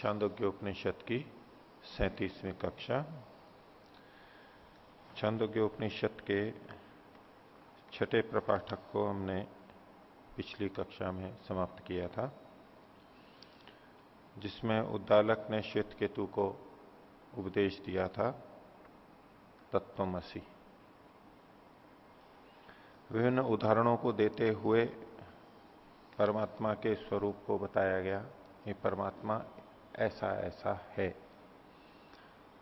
छांदोग्योपनिषद की सैतीसवीं कक्षा। छांदोग्योपनिषद के छठे प्रपाठक को हमने पिछली कक्षा में समाप्त किया था, जिसमें उद्दालक ने श्वेत केतु को उपदेश दिया था तत्वमसी विभिन्न उदाहरणों को देते हुए परमात्मा के स्वरूप को बताया गया। ये परमात्मा ऐसा ऐसा है।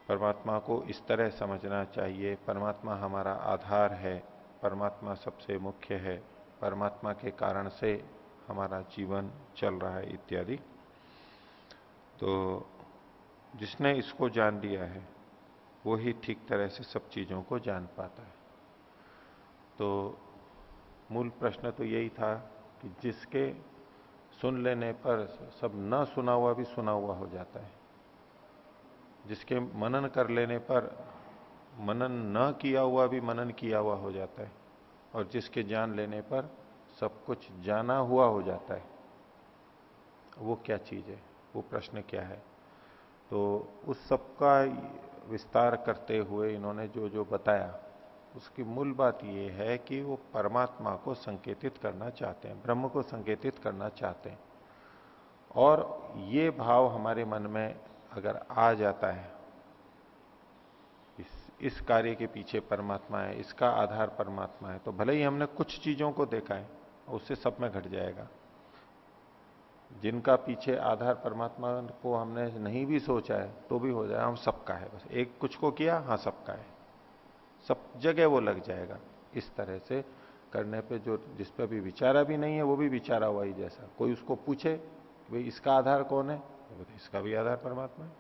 परमात्मा को इस तरह समझना चाहिए, परमात्मा हमारा आधार है, परमात्मा सबसे मुख्य है, परमात्मा के कारण से हमारा जीवन चल रहा है, इत्यादि। तो जिसने इसको जान लिया है, वो ही ठीक तरह से सब चीज़ों को जान पाता है। तो मूल प्रश्न तो यही था कि जिसके सुन लेने पर सब न सुना हुआ भी सुना हुआ हो जाता है। जिसके मनन कर लेने पर मनन न किया हुआ भी मनन किया हुआ हो जाता है और जिसके जान लेने पर सब कुछ जाना हुआ हो जाता है। वो क्या चीज़ है? वो प्रश्न क्या है? तो उस सबका विस्तार करते हुए इन्होंने जो जो बताया उसकी मूल बात यह है कि वो परमात्मा को संकेतित करना चाहते हैं, ब्रह्म को संकेतित करना चाहते हैं। और ये भाव हमारे मन में अगर आ जाता है, इस इस कार्य के पीछे परमात्मा है, इसका आधार परमात्मा है तो भले ही हमने कुछ चीज़ों को देखा है, उससे सब में घट जाएगा। जिनका पीछे आधार परमात्मा को हमने नहीं भी सोचा है तो भी हो जाए, हम सबका है, बस एक कुछ को किया हाँ सबका है। सब जगह वो लग जाएगा। इस तरह से करने पे जो, जिस पे अभी विचारा भी नहीं है, वो भी विचारा हुआ ही जैसा। कोई उसको पूछे, भाई, इसका आधार कौन है? तो इसका भी आधार परमात्मा है।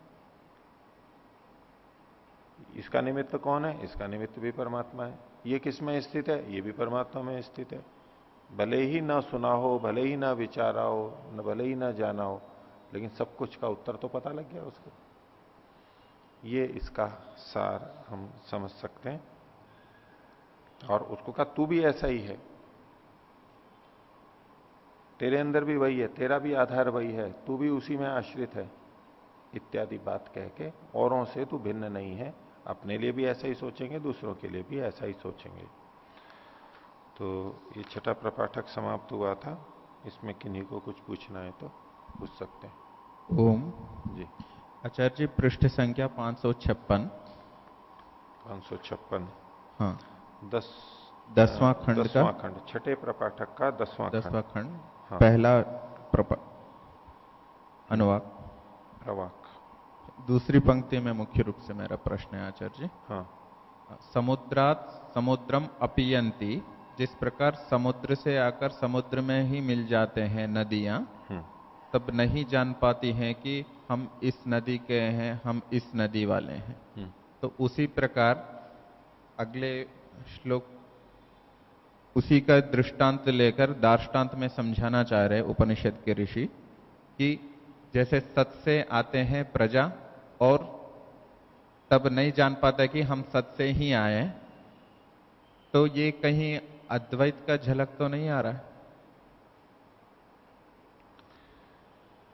इसका निमित्त कौन है? इसका निमित्त भी परमात्मा है। ये किसमें स्थित है? ये भी परमात्मा में स्थित है। भले ही ना सुना हो, भले ही ना विचारा हो, न, भले ही ना जाना हो, लेकिन सब कुछ का उत्तर तो पता लग गया उसको। ये इसका सार हम समझ सकते हैं। और उसको कहा तू भी ऐसा ही है। तेरे अंदर भी वही है तेरा भी आधार वही है तू भी उसी में आश्रित है। इत्यादि बात कह के औरों से तू भिन्न नहीं है अपने लिए भी ऐसा ही सोचेंगे दूसरों के लिए भी ऐसा ही सोचेंगे। तो ये छठा प्रपाठक समाप्त हुआ था। इसमें किन्हीं को कुछ पूछना है तो पूछ सकते हैं। ओम। जी। आचार्य जी पृष्ठ संख्या पाँच सौ छप्पन। पाँच सौ छप्पन। हाँ। दस दसवां खंड दसवां खंड छठे प्रपाठक का दसवां दसवां खंड। हाँ। पहला अनुवाक। प्रवाक। दूसरी पंक्ति में मुख्य रूप से मेरा प्रश्न है आचार्य जी। हाँ। समुद्रात समुद्रम अपियंती जिस प्रकार समुद्र से आकर समुद्र में ही मिल जाते हैं नदियाँ। हम्म। तब नहीं जान पाती हैं कि हम इस नदी के हैं हम इस नदी वाले हैं हम्म। तो उसी प्रकार अगले श्लोक उसी का दृष्टांत लेकर दार्ष्टान्त में समझाना चाह रहे उपनिषद के ऋषि कि जैसे सत से आते हैं प्रजा और तब नहीं जान पाता कि हम सत से ही आए तो ये कहीं अद्वैत का झलक तो नहीं आ रहा है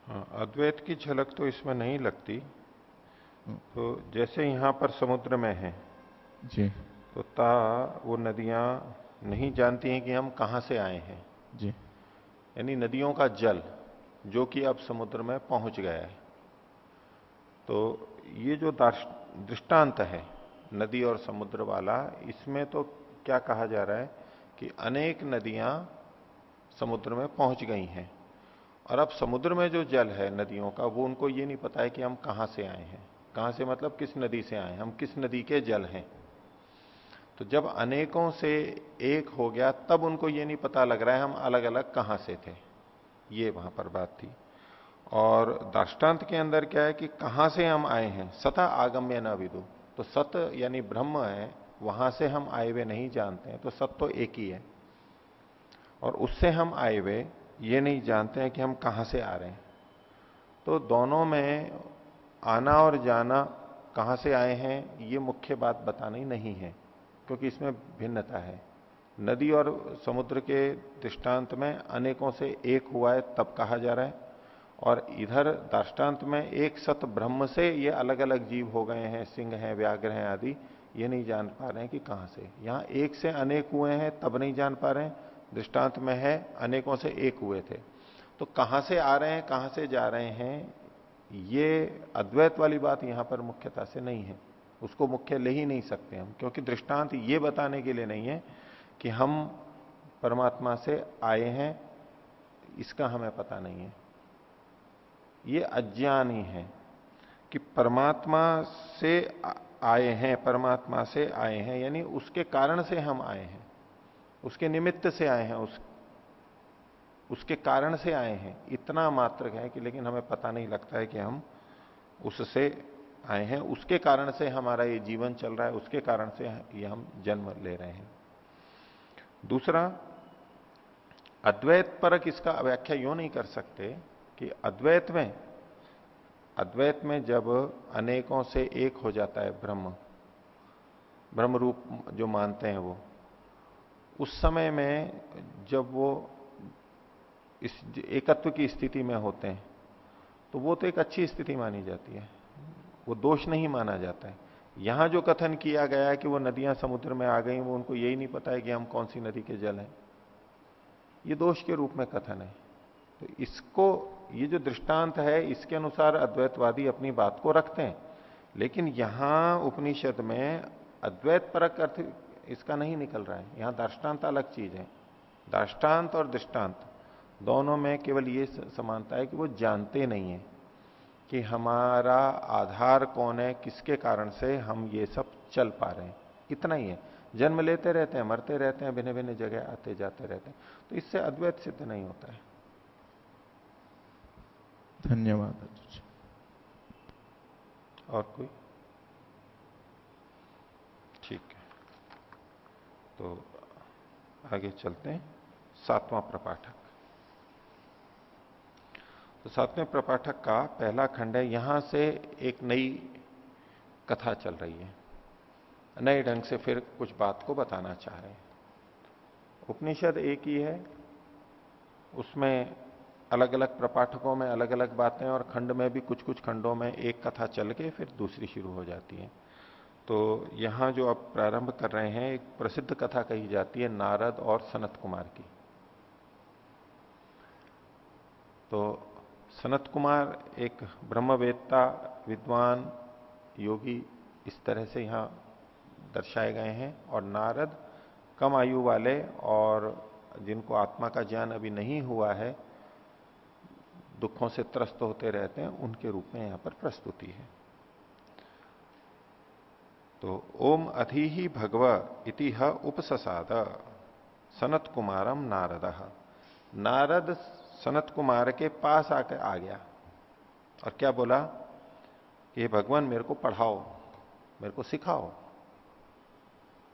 हाँ, अद्वैत की झलक तो इसमें नहीं लगती। हम्म। तो जैसे यहाँ पर समुद्र में है जी। तो ता वो नदियाँ नहीं जानती हैं कि हम कहाँ से आए हैं। जी। यानी नदियों का जल जो कि अब समुद्र में पहुँच गया है। तो ये जो दृष्टांत है नदी और समुद्र वाला इसमें तो क्या कहा जा रहा है कि अनेक नदियाँ समुद्र में पहुँच गई हैं। और अब समुद्र में जो जल है नदियों का, वो उनको ये नहीं पता है कि हम कहाँ से आए हैं। कहाँ से मतलब किस नदी से आए हम किस नदी के जल हैं? तो जब अनेकों से एक हो गया, तब उनको ये नहीं पता लग रहा है हम अलग अलग कहाँ से थे। ये वहाँ पर बात थी। और दृष्टांत के अंदर क्या है कि कहाँ से हम आए हैं? सता आगम्य न विदु। तो सत यानी ब्रह्म है, वहाँ से हम आए हुए नहीं जानते हैं तो सत तो एक ही है। और उससे हम आए हुए ये नहीं जानते हैं कि हम कहाँ से आ रहे हैं। तो दोनों में आना और जाना कहाँ से आए हैं, ये मुख्य बात बतानी नहीं है, क्योंकि इसमें भिन्नता है। नदी और समुद्र के दृष्टांत में अनेकों से एक हुआ है, तब कहा जा रहा है। और इधर दाष्टान्त में एक सत ब्रह्म से ये अलग अलग जीव हो गए हैं, सिंह हैं, व्याघ्र हैं आदि, ये नहीं जान पा रहे हैं कि कहाँ से। यहाँ एक से अनेक हुए हैं, तब नहीं जान पा रहे हैं। दृष्टांत में है, अनेकों से एक हुए थे। तो कहाँ से आ रहे हैं, कहाँ से जा रहे हैं, ये अद्वैत वाली बात यहाँ पर मुख्यता से नहीं है। उसको मुख्य ले ही नहीं सकते हम, क्योंकि दृष्टांत ये बताने के लिए नहीं है कि हम परमात्मा से आए हैं, इसका हमें पता नहीं है। ये अज्ञान ही है कि परमात्मा से आए हैं, परमात्मा से आए हैं, यानी उसके कारण से हम आए हैं। उसके निमित्त से आए हैं, उस, उसके कारण से आए हैं। इतना मात्र है कि लेकिन हमें पता नहीं लगता है कि हम उससे आए हैं। उसके कारण से हमारा ये जीवन चल रहा है, उसके कारण से ये हम जन्म ले रहे हैं। दूसरा अद्वैत परक इसका व्याख्या यू नहीं कर सकते कि अद्वैत में अद्वैत में जब अनेकों से एक हो जाता है ब्रह्म ब्रह्म रूप जो मानते हैं वो उस समय में जब वो इस एकत्व की स्थिति में होते हैं तो वो तो एक अच्छी स्थिति मानी जाती है। वो दोष नहीं माना जाता है। यहाँ जो कथन किया गया है कि वो नदियाँ समुद्र में आ गई, वो उनको यही नहीं पता है कि हम कौन सी नदी के जल हैं। ये दोष के रूप में कथन है। तो इसको, ये जो दृष्टांत है, इसके अनुसार अद्वैतवादी अपनी बात को रखते हैं। लेकिन यहाँ उपनिषद में अद्वैत परक अर्थ इसका नहीं निकल रहा है। यहाँ दृष्टांत अलग चीज़ है। दृष्टांत और दृष्टांत दोनों में केवल ये समानता है कि वो जानते नहीं है कि हमारा आधार कौन है किसके कारण से हम ये सब चल पा रहे हैं। इतना ही है। जन्म लेते रहते हैं मरते रहते हैं भिन्न भिन्न जगह आते जाते रहते हैं। तो इससे अद्वैत सिद्ध नहीं होता है। धन्यवाद और कोई ठीक है तो आगे चलते हैं। सातवां प्रपाठक। तो सातवें प्रपाठक का पहला खंड है, यहाँ से एक नई कथा चल रही है। नए ढंग से फिर कुछ बात को बताना चाह रहे हैं। उपनिषद एक ही है। उसमें अलग अलग प्रपाठकों में अलग अलग बातें और खंड में भी कुछ कुछ खंडों में एक कथा चल के फिर दूसरी शुरू हो जाती है। तो यहाँ जो आप प्रारंभ कर रहे हैं, एक प्रसिद्ध कथा कही जाती है नारद और सनत कुमार की। तो सनत कुमार एक ब्रह्मवेत्ता, विद्वान, योगी इस तरह से यहाँ दर्शाए गए हैं और नारद कम आयु वाले और जिनको आत्मा का ज्ञान अभी नहीं हुआ है, दुखों से त्रस्त होते रहते हैं, उनके रूप में यहाँ पर प्रस्तुति है। तो ओम अधि ही भगव इति उपससाद। सनत कुमारम नारद। नारद सनत कुमार के पास आकर आ गया। और क्या बोला? कि भगवान, मेरे को पढ़ाओ, मेरे को सिखाओ।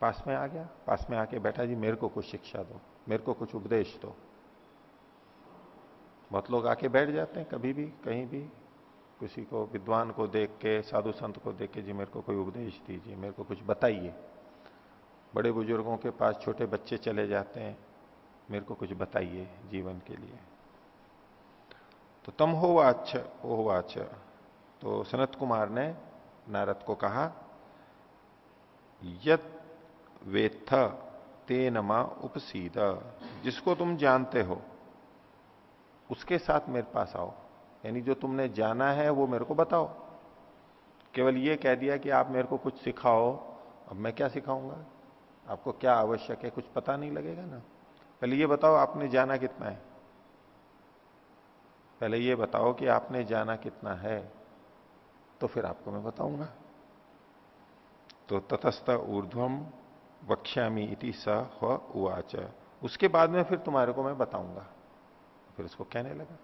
पास में आ गया। पास में आके बैठा जी, मेरे को कुछ शिक्षा दो, मेरे को कुछ उपदेश दो। बहुत लोग आके बैठ जाते हैं कभी भी, कहीं भी। किसी को, विद्वान को देख के, साधु संत को देख के, जी, मेरे को कोई उपदेश दीजिए, मेरे को कुछ बताइए। बड़े बुज़ुर्गों के पास छोटे बच्चे चले जाते हैं, मेरे को कुछ बताइए जीवन के लिए। तो तम हो वाच, ओ वाच। तो सनत कुमार ने नारद को कहा, यत वेत्थ ते नमा उपसीद। जिसको तुम जानते हो, उसके साथ मेरे पास आओ। यानी जो तुमने जाना है, वो मेरे को बताओ। केवल ये कह दिया कि आप मेरे को कुछ सिखाओ। अब मैं क्या सिखाऊँगा? आपको क्या आवश्यक है? कुछ पता नहीं लगेगा ना? पहले ये बताओ, आपने जाना कितना है? पहले ये बताओ कि आपने जाना कितना है तो फिर आपको मैं बताऊँगा। तो ततस्थ ऊर्ध्वम वक्ष्यामी इति स उवाच। उसके बाद में फिर तुम्हारे को मैं बताऊँगा। फिर उसको कहने लगा।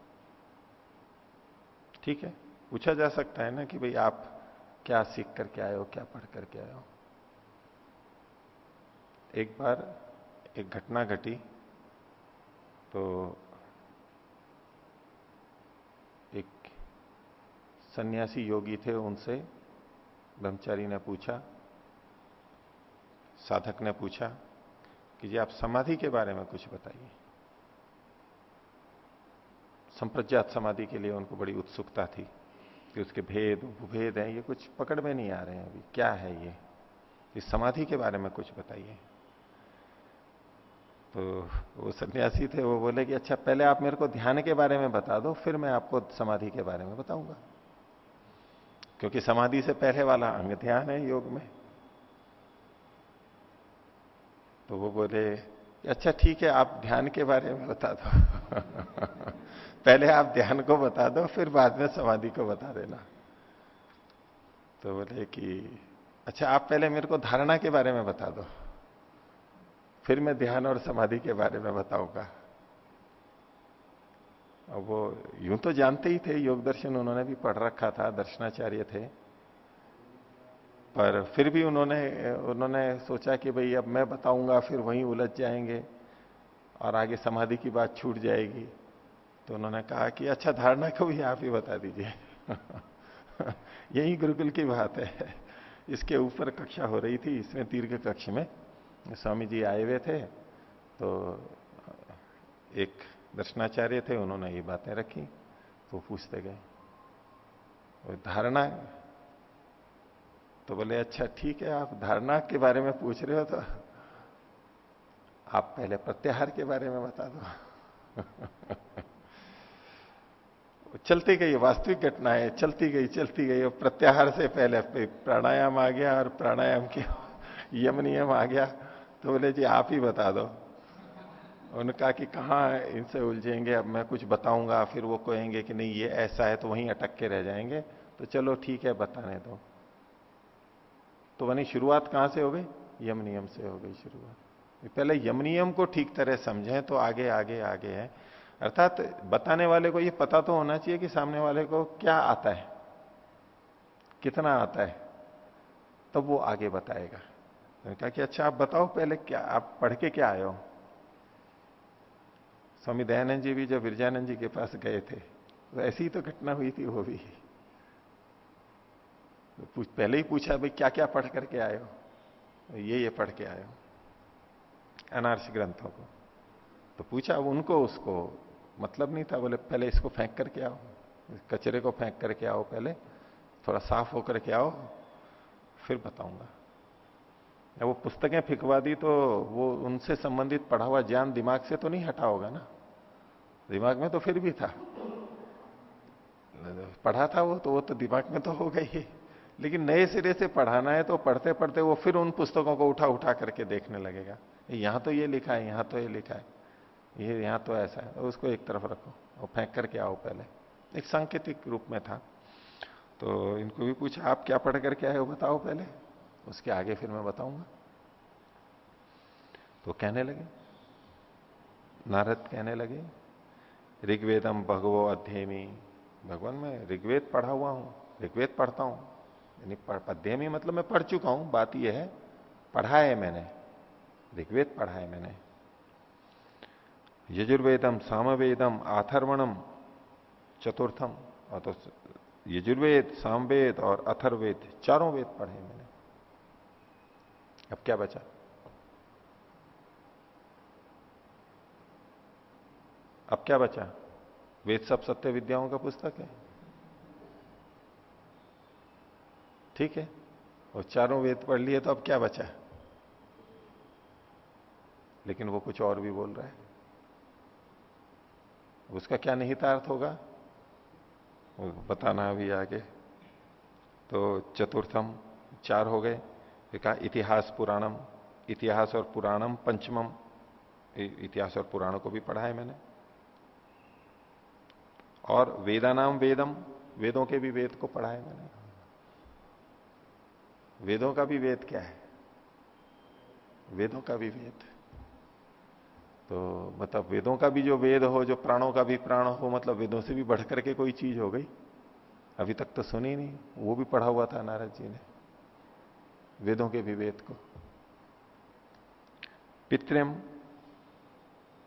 ठीक है? पूछा जा सकता है ना कि भाई आप क्या सीख करके आए हो, क्या पढ़ करके आए हो? एक बार एक घटना घटी तो एक सन्यासी योगी थे उनसे, ब्रह्मचारी ने पूछा, साधक ने पूछा कि जी आप समाधि के बारे में कुछ बताइए। संप्रज्ञात समाधि के लिए उनको बड़ी उत्सुकता थी कि उसके भेद, उपभेद हैं, ये कुछ पकड़ में नहीं आ रहे हैं अभी। क्या है ये? इस समाधि के बारे में कुछ बताइए। तो वो सन्यासी थे, वो बोले कि अच्छा पहले आप मेरे को ध्यान के बारे में बता दो, फिर मैं आपको समाधि के बारे में बताऊँगा। क्योंकि समाधि से पहले वाला अंग ध्यान है योग में। तो वो बोले अच्छा ठीक है, आप ध्यान के बारे में बता दो। पहले आप ध्यान को बता दो, फिर बाद में समाधि को बता देना। तो बोले कि अच्छा आप पहले मेरे को धारणा के बारे में बता दो। फिर मैं ध्यान और समाधि के बारे में बताऊँगा। अब वो यूँ तो जानते ही थे, योग दर्शन उन्होंने भी पढ़ रखा था, दर्शनाचार्य थे। पर फिर भी उन्होंने उन्होंने सोचा कि भाई अब मैं बताऊँगा, फिर वहीं उलझ जाएँगे और आगे समाधि की बात छूट जाएगी। तो उन्होंने कहा कि अच्छा धारणा को भी आप ही बता दीजिए। यही गुरुकुल की बात है। इसके ऊपर कक्षा हो रही थी, इसमें दीर्घ कक्ष में। स्वामी जी आए हुए थे तो एक दर्शनाचार्य थे, उन्होंने ये बातें रखी तो पूछते गए धारणा तो बोले अच्छा ठीक है, आप धारणा के बारे में पूछ रहे हो तो आप पहले प्रत्याहार के बारे में बता दो। चलती गई, वास्तविक घटना है, चलती गई चलती गई। और प्रत्याहार से पहले प्राणायाम आ गया और प्राणायाम के यम नियम आ गया। तो बोले, जी, आप ही बता दो। उन्होंने कहा कि, कहा इनसे उलझेंगे? अब मैं कुछ बताऊँगा। फिर वो कहेंगे कि, नहीं, ये ऐसा है तो वहीं अटक के रह जाएँगे। तो चलो, ठीक है, बताने दो। तो वनी शुरुआत कहाँ से हो गई? यम नियम से हो गई शुरुआत। पहले यम नियम को ठीक तरह समझें तो आगे आगे आगे है। अर्थात बताने वाले को ये पता तो होना चाहिए कि सामने वाले को क्या आता है, कितना आता है, तब तो वो आगे बताएगा। तो कहा कि अच्छा आप बताओ पहले क्या, आप पढ़ के क्या आए हो? स्वामी दयानंद जी भी जब विरजानंद जी के पास गए थे तो ऐसी ही तो घटना हुई थी, वो भी। तो पहले ही पूछा, भाई क्या क्या पढ़ करके आए हो? ये ये पढ़ के आए हो, अनारसी ग्रंथों को। तो पूछा उनको, उसको मतलब नहीं था, बोले, पहले इसको फेंक करके आओ कचरे को फेंक करके आओ पहले, थोड़ा साफ़ होकर के आओ, फिर बताऊँगा। वो पुस्तकें फिकवा दी तो वो उनसे संबंधित पढ़ा हुआ ज्ञान दिमाग से तो नहीं हटा होगा ना? दिमाग में तो फिर भी था। पढ़ा था वो तो वो तो दिमाग में तो हो गई लेकिन नए सिरे से पढ़ाना है तो पढ़ते पढ़ते वो फिर उन पुस्तकों को उठा उठा करके देखने लगेगा। यहाँ तो ये लिखा है, यहाँ तो ये लिखा है। ये यहाँ तो ऐसा है। उसको एक तरफ़ रखो और फेंक करके आओ पहले। एक सांकेतिक रूप में था। तो इनको भी पूछा, आप क्या पढ़ करके आए हो? बताओ पहले। उसके आगे फिर मैं बताऊँगा। तो कहने लगे। नारद कहने लगे ऋग्वेदम भगवो अध्ययमी भगवान, मैं ऋग्वेद पढ़ा हुआ हूँ। ऋग्वेद पढ़ता हूँ। यानी अध्ययमी मतलब मैं पढ़ चुका हूँ। बात यह है, पढ़ा है मैंने। ऋग्वेद पढ़ा है मैंने। यजुर्वेदम सामवेदम आथर्वणम चतुर्थम और तो यजुर्वेद, सामवेद और अथर्वेद चारों वेद पढ़े मैंने। अब क्या बचा? अब क्या बचा? वेद सब सत्य विद्याओं का पुस्तक है? ठीक है। और चारों वेद पढ़ लिए तो अब क्या बचा? लेकिन वो कुछ और भी बोल रहा है। उसका क्या निहितार्थ होगा? वो बताना अभी आगे। तो चतुर्थम चार हो गए। कहा, इतिहास पुराणम। इतिहास और पुराणम पंचमम। इतिहास और पुराणों को भी पढ़ा है मैंने। और वेदानाम वेदम, वेदों के भी वेद को पढ़ा है मैंने। वेदों का भी वेद क्या है? वेदों का भी वेद। तो मतलब वेदों का भी जो वेद हो, जो प्राणों का भी प्राण हो मतलब वेदों से भी बढ़ करके कोई चीज़ हो गई? अभी तक तो सुनी नहीं। वो भी पढ़ा हुआ था नारद जी ने, वेदों के भी वेद को। पितृम,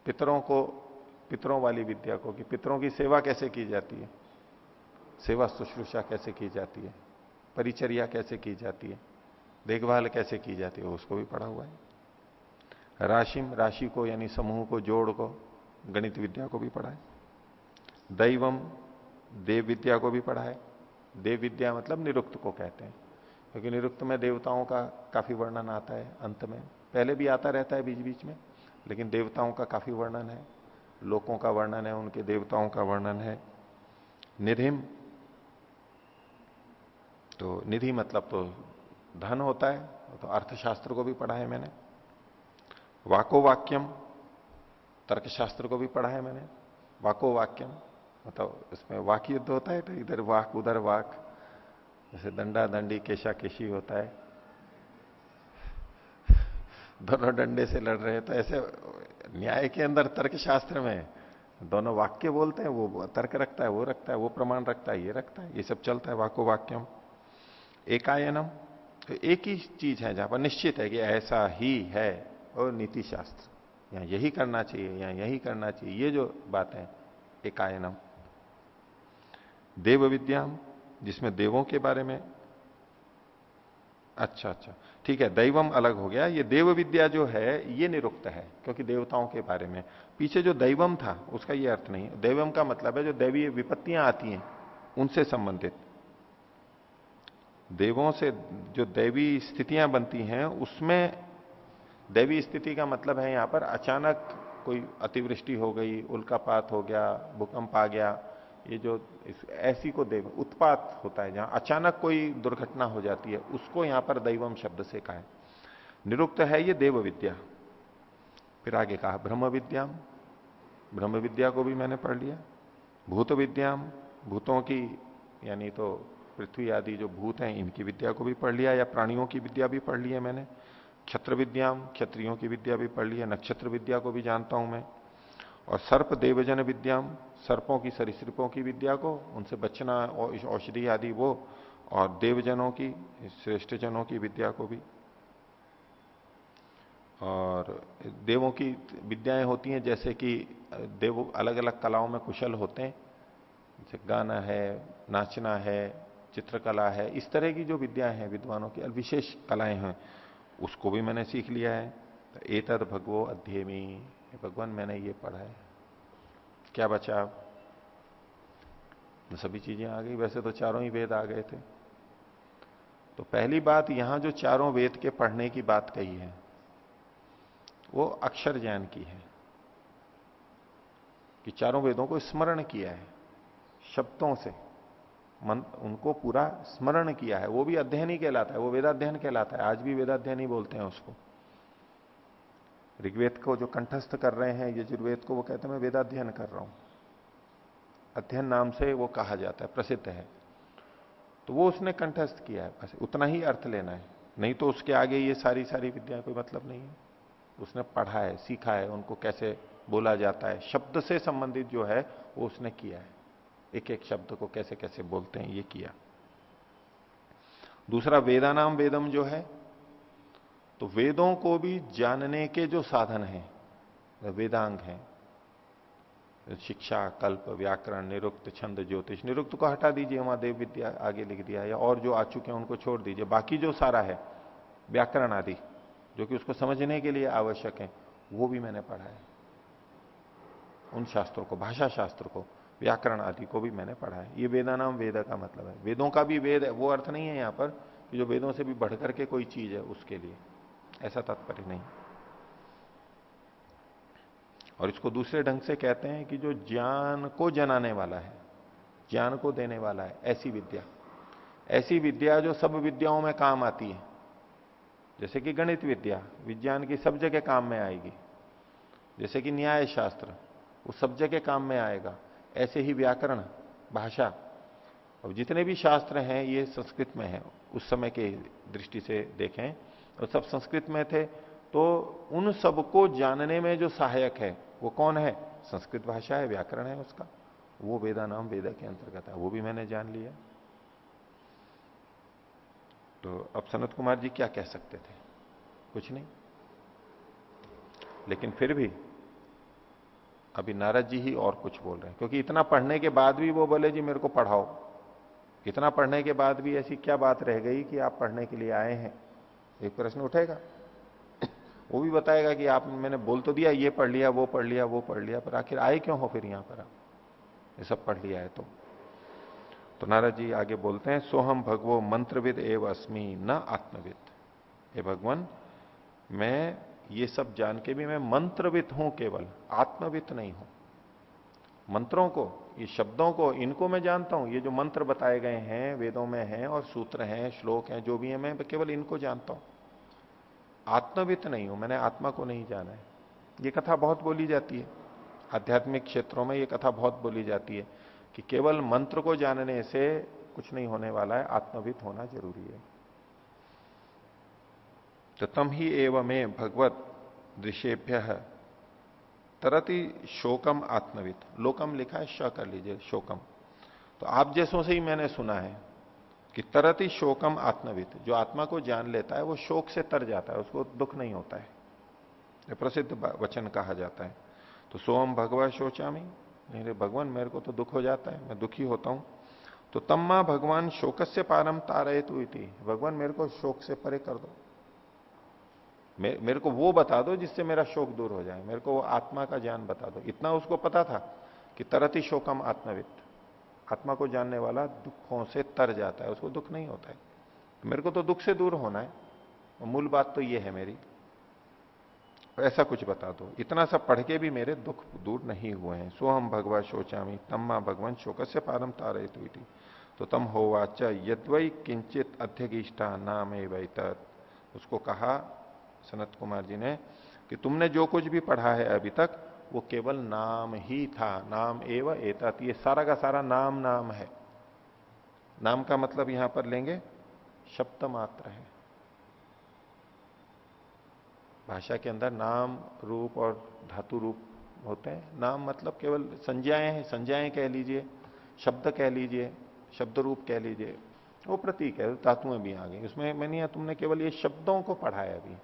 पितरों को, पितरों वाली विद्या को कि पितरों की सेवा कैसे की जाती है? सेवा शुश्रूषा कैसे की जाती है? परिचर्या कैसे की जाती है? देखभाल कैसे की जाती है? उसको भी पढ़ा हुआ है। राशिम, राशि को यानी समूह को, जोड़ को, गणित विद्या को भी पढ़ा है दैवम, देव विद्या को भी पढ़ा है देव विद्या मतलब निरुक्त को कहते हैं, क्योंकि निरुक्त में देवताओं का काफ़ी वर्णन आता है अंत में। पहले भी आता रहता है बीच बीच में, लेकिन देवताओं का काफ़ी वर्णन है। लोकों का वर्णन है, उनके देवताओं का वर्णन है। निधिम तो निधि मतलब तो धन होता है तो अर्थशास्त्र को भी पढ़ा है मैंने। वाको वाक्यम तर्कशास्त्र को भी पढ़ा है मैंने। वाको वाक्यम मतलब इसमें वाक युद्ध होता है तो इधर वाक, उधर वाक, जैसे दंडा दंडी केशा केशी होता है। दोनों डंडे से लड़ रहे हैं तो ऐसे न्याय के अंदर तर्क शास्त्र में दोनों वाक्य बोलते हैं, वो तर्क रखता है, वो रखता है, वो प्रमाण रखता है, ये रखता है, ये सब चलता है वाको वाक्यम एकायनम तो एक ही चीज़ है जहाँ पर निश्चित है कि ऐसा ही है। और नीति शास्त्र। यहाँ यही करना चाहिए, यहाँ यही करना चाहिए, ये जो बात है एकायनम। देव विद्या जिसमें देवों के बारे में। अच्छा अच्छा ठीक है, दैवम अलग हो गया। ये देव विद्या जो है, ये निरुक्त है, क्योंकि देवताओं के बारे में। पीछे जो दैवम था, उसका ये अर्थ नहीं। दैवम का मतलब है जो दैवीय विपत्तियाँ आती हैं, उनसे संबंधित। देवों से जो दैवी स्थितियाँ बनती हैं, उसमें दैवी स्थिति का मतलब है यहाँ पर अचानक कोई अतिवृष्टि हो गई, उल्कापात हो गया, भूकंप आ गया, ये जो ऐसी को देव, उत्पात होता है, जहाँ अचानक कोई दुर्घटना हो जाती है, उसको यहाँ पर दैवम शब्द से कहा। है निरुक्त है ये देव विद्या। फिर आगे कहा, ब्रह्म विद्याम। ब्रह्म विद्या को भी मैंने पढ़ लिया। भूत विद्याम, भूतों की, यानी तो पृथ्वी आदि जो भूत हैं, इनकी विद्या को भी पढ़ लिया या प्राणियों की विद्या भी पढ़ ली है मैंने। क्षत्र विद्याम क्षत्रियों की विद्या भी पढ़ ली है नक्षत्र विद्या को भी जानता हूँ मैं। और सर्प देवजन विद्याम सर्पों की, सरिसृपों की विद्या को, उनसे बचना औषधि आदि वो, और देवजनों की श्रेष्ठ जनों की विद्या को भी। और देवों की विद्याएँ होती हैं, जैसे कि देव अलग अलग कलाओं में कुशल होते हैं। जैसे गाना है, नाचना है, चित्रकला है, इस तरह की जो विद्याएँ हैं, विद्वानों की विशेष कलाएँ हैं उसको भी मैंने सीख लिया है। तो एतद भगवो अध्ययमी भगवान, मैंने ये पढ़ा है। क्या बचा? सभी चीज़ें आ गई। वैसे तो चारों ही वेद आ गए थे। तो पहली बात, यहाँ जो चारों वेद के पढ़ने की बात कही है, वो अक्षर ज्ञान की है। कि चारों वेदों को स्मरण किया है, शब्दों से। उनको पूरा स्मरण किया है। वो भी अध्ययन ही कहलाता है, वो वेदाध्ययन कहलाता है। आज भी वेदाध्ययन ही बोलते हैं उसको। ऋग्वेद को जो कंठस्थ कर रहे हैं, यजुर्वेद को वो कहते हैं, मैं वेदाध्ययन कर रहा हूँ। अध्ययन नाम से वो कहा जाता है, प्रसिद्ध है। तो वो उसने कंठस्थ किया है, बस उतना ही अर्थ लेना है। नहीं तो उसके आगे ये सारी सारी विद्या कोई मतलब नहीं है। उसने पढ़ा है, सीखा है, उनको कैसे बोला जाता है, शब्द से संबंधित जो है, वो उसने किया है। एक एक शब्द को कैसे कैसे बोलते हैं, ये किया। दूसरा, वेदानाम वेदम जो है तो वेदों को भी जानने के जो साधन हैं वेदांग हैं। शिक्षा, कल्प, व्याकरण, निरुक्त, छंद, ज्योतिष, निरुक्त को हटा दीजिए, वहाँ देव विद्या आगे लिख दिया या और जो आ चुके हैं, उनको छोड़ दीजिए। बाकी जो सारा है, व्याकरण आदि, जो कि उसको समझने के लिए आवश्यक है, वो भी मैंने पढ़ा है। उन शास्त्रों को भाषा शास्त्र को। व्याकरण आदि को भी मैंने पढ़ा है। ये वेदा नाम वेद का मतलब है। वेदों का भी वेद है, वो अर्थ नहीं है यहाँ पर कि जो वेदों से भी बढ़कर के कोई चीज़ है उसके लिए। ऐसा तात्पर्य नहीं। और इसको दूसरे ढंग से कहते हैं कि जो ज्ञान को जनाने वाला है, ज्ञान को देने वाला है, ऐसी विद्या। ऐसी विद्या जो सब विद्याओं में काम आती है। जैसे कि गणित विद्या, विज्ञान की सब जगह काम में आएगी। जैसे कि न्याय शास्त्र वो सब जगह काम में आएगा। ऐसे ही व्याकरण, भाषा। और जितने भी शास्त्र हैं, ये संस्कृत में है। उस समय के दृष्टि से देखें, और सब संस्कृत में थे तो उन सबको जानने में जो सहायक है, वो कौन है? संस्कृत भाषा है, व्याकरण है उसका। वो वेदा नाम वेदा के अंतर्गत है। वो भी मैंने जान लिया। तो अब सनत कुमार जी क्या कह सकते थे? कुछ नहीं। लेकिन फिर भी अभी नारद जी ही और कुछ बोल रहे हैं। क्योंकि इतना पढ़ने के बाद भी वो बोले, जी, मेरे को पढ़ाओ। इतना पढ़ने के बाद भी ऐसी क्या बात रह गई कि आप पढ़ने के लिए आए हैं? एक प्रश्न उठेगा। वो भी बताएगा कि आप, मैंने बोल तो दिया, ये पढ़ लिया, वो पढ़ लिया, वो पढ़ लिया, पर आखिर आए क्यों हो फिर यहाँ पर आप? ये सब पढ़ लिया है तो। तो नारद जी आगे बोलते हैं, सोहम भगवो मंत्रविद एव अस्मी न आत्मविद। हे भगवान, मैं ये सब जान के भी मैं मंत्रवित हूँ केवल आत्मविद नहीं हूँ। मंत्रों को, ये शब्दों को, इनको मैं जानता हूँ। ये जो मंत्र बताए गए हैं, वेदों में हैं और सूत्र हैं, श्लोक हैं, जो भी है, मैं केवल इनको जानता हूँ। आत्मवित नहीं हूँ, मैंने आत्मा को नहीं जाना है। ये कथा बहुत बोली जाती है। आध्यात्मिक क्षेत्रों में ये कथा बहुत बोली जाती है कि केवल मंत्र को जानने से कुछ नहीं होने वाला है, आत्मवित होना ज़रूरी है। तो तम ही एवं भगवत दृश्यभ्य तरति शोकम आत्मवित। लोकम लिखा है, श कर लीजिए, शोकम। तो आप जैसों से ही मैंने सुना है कि तरति शोकम आत्मवित। जो आत्मा को जान लेता है, वो शोक से तर जाता है, उसको दुख नहीं होता है। ये प्रसिद्ध वचन कहा जाता है। तो सोम भगवा शोचामी। नहीं भगवान मेरे को तो दुख हो जाता है, मैं दुखी होता हूँ। तो तम्मा भगवान शोक से पारम तारे तु भगवान मेरे को शोक से परे कर दो। मेरे को वो बता दो जिससे मेरा शोक दूर हो जाए। मेरे को वो आत्मा का ज्ञान बता दो। इतना उसको पता था कि तरति शोकम आत्मवित्त आत्मा को जानने वाला दुखों से तर जाता है, उसको दुख नहीं होता है। मेरे को तो दुख से दूर होना है। मूल बात तो ये है मेरी। ऐसा कुछ बता दो। इतना सब पढ़ के भी मेरे दुख दूर नहीं हुए हैं। सो हम भगवा शोचामी, तम्मा भगवान शोक से पारम तारे तो तम हो वाच यद्वई किंचित अध्यगिष्ठा नाम एवं उसको कहा सनत कुमार जी ने, कि तुमने जो कुछ भी पढ़ा है अभी तक, वो केवल नाम ही था। नाम एवं एता ये सारा का सारा नाम नाम है। नाम का मतलब यहाँ पर लेंगे, शब्द मात्र है। भाषा के अंदर नाम रूप और धातु रूप होते हैं। नाम मतलब केवल संज्ञाएँ हैं, संज्ञाएँ कह लीजिए, शब्द कह लीजिए, शब्द रूप कह लीजिए, वो प्रतीक है, धातुएँ भी आ गई। उसमें मैंने तुमने केवल ये शब्दों को पढ़ा है अभी।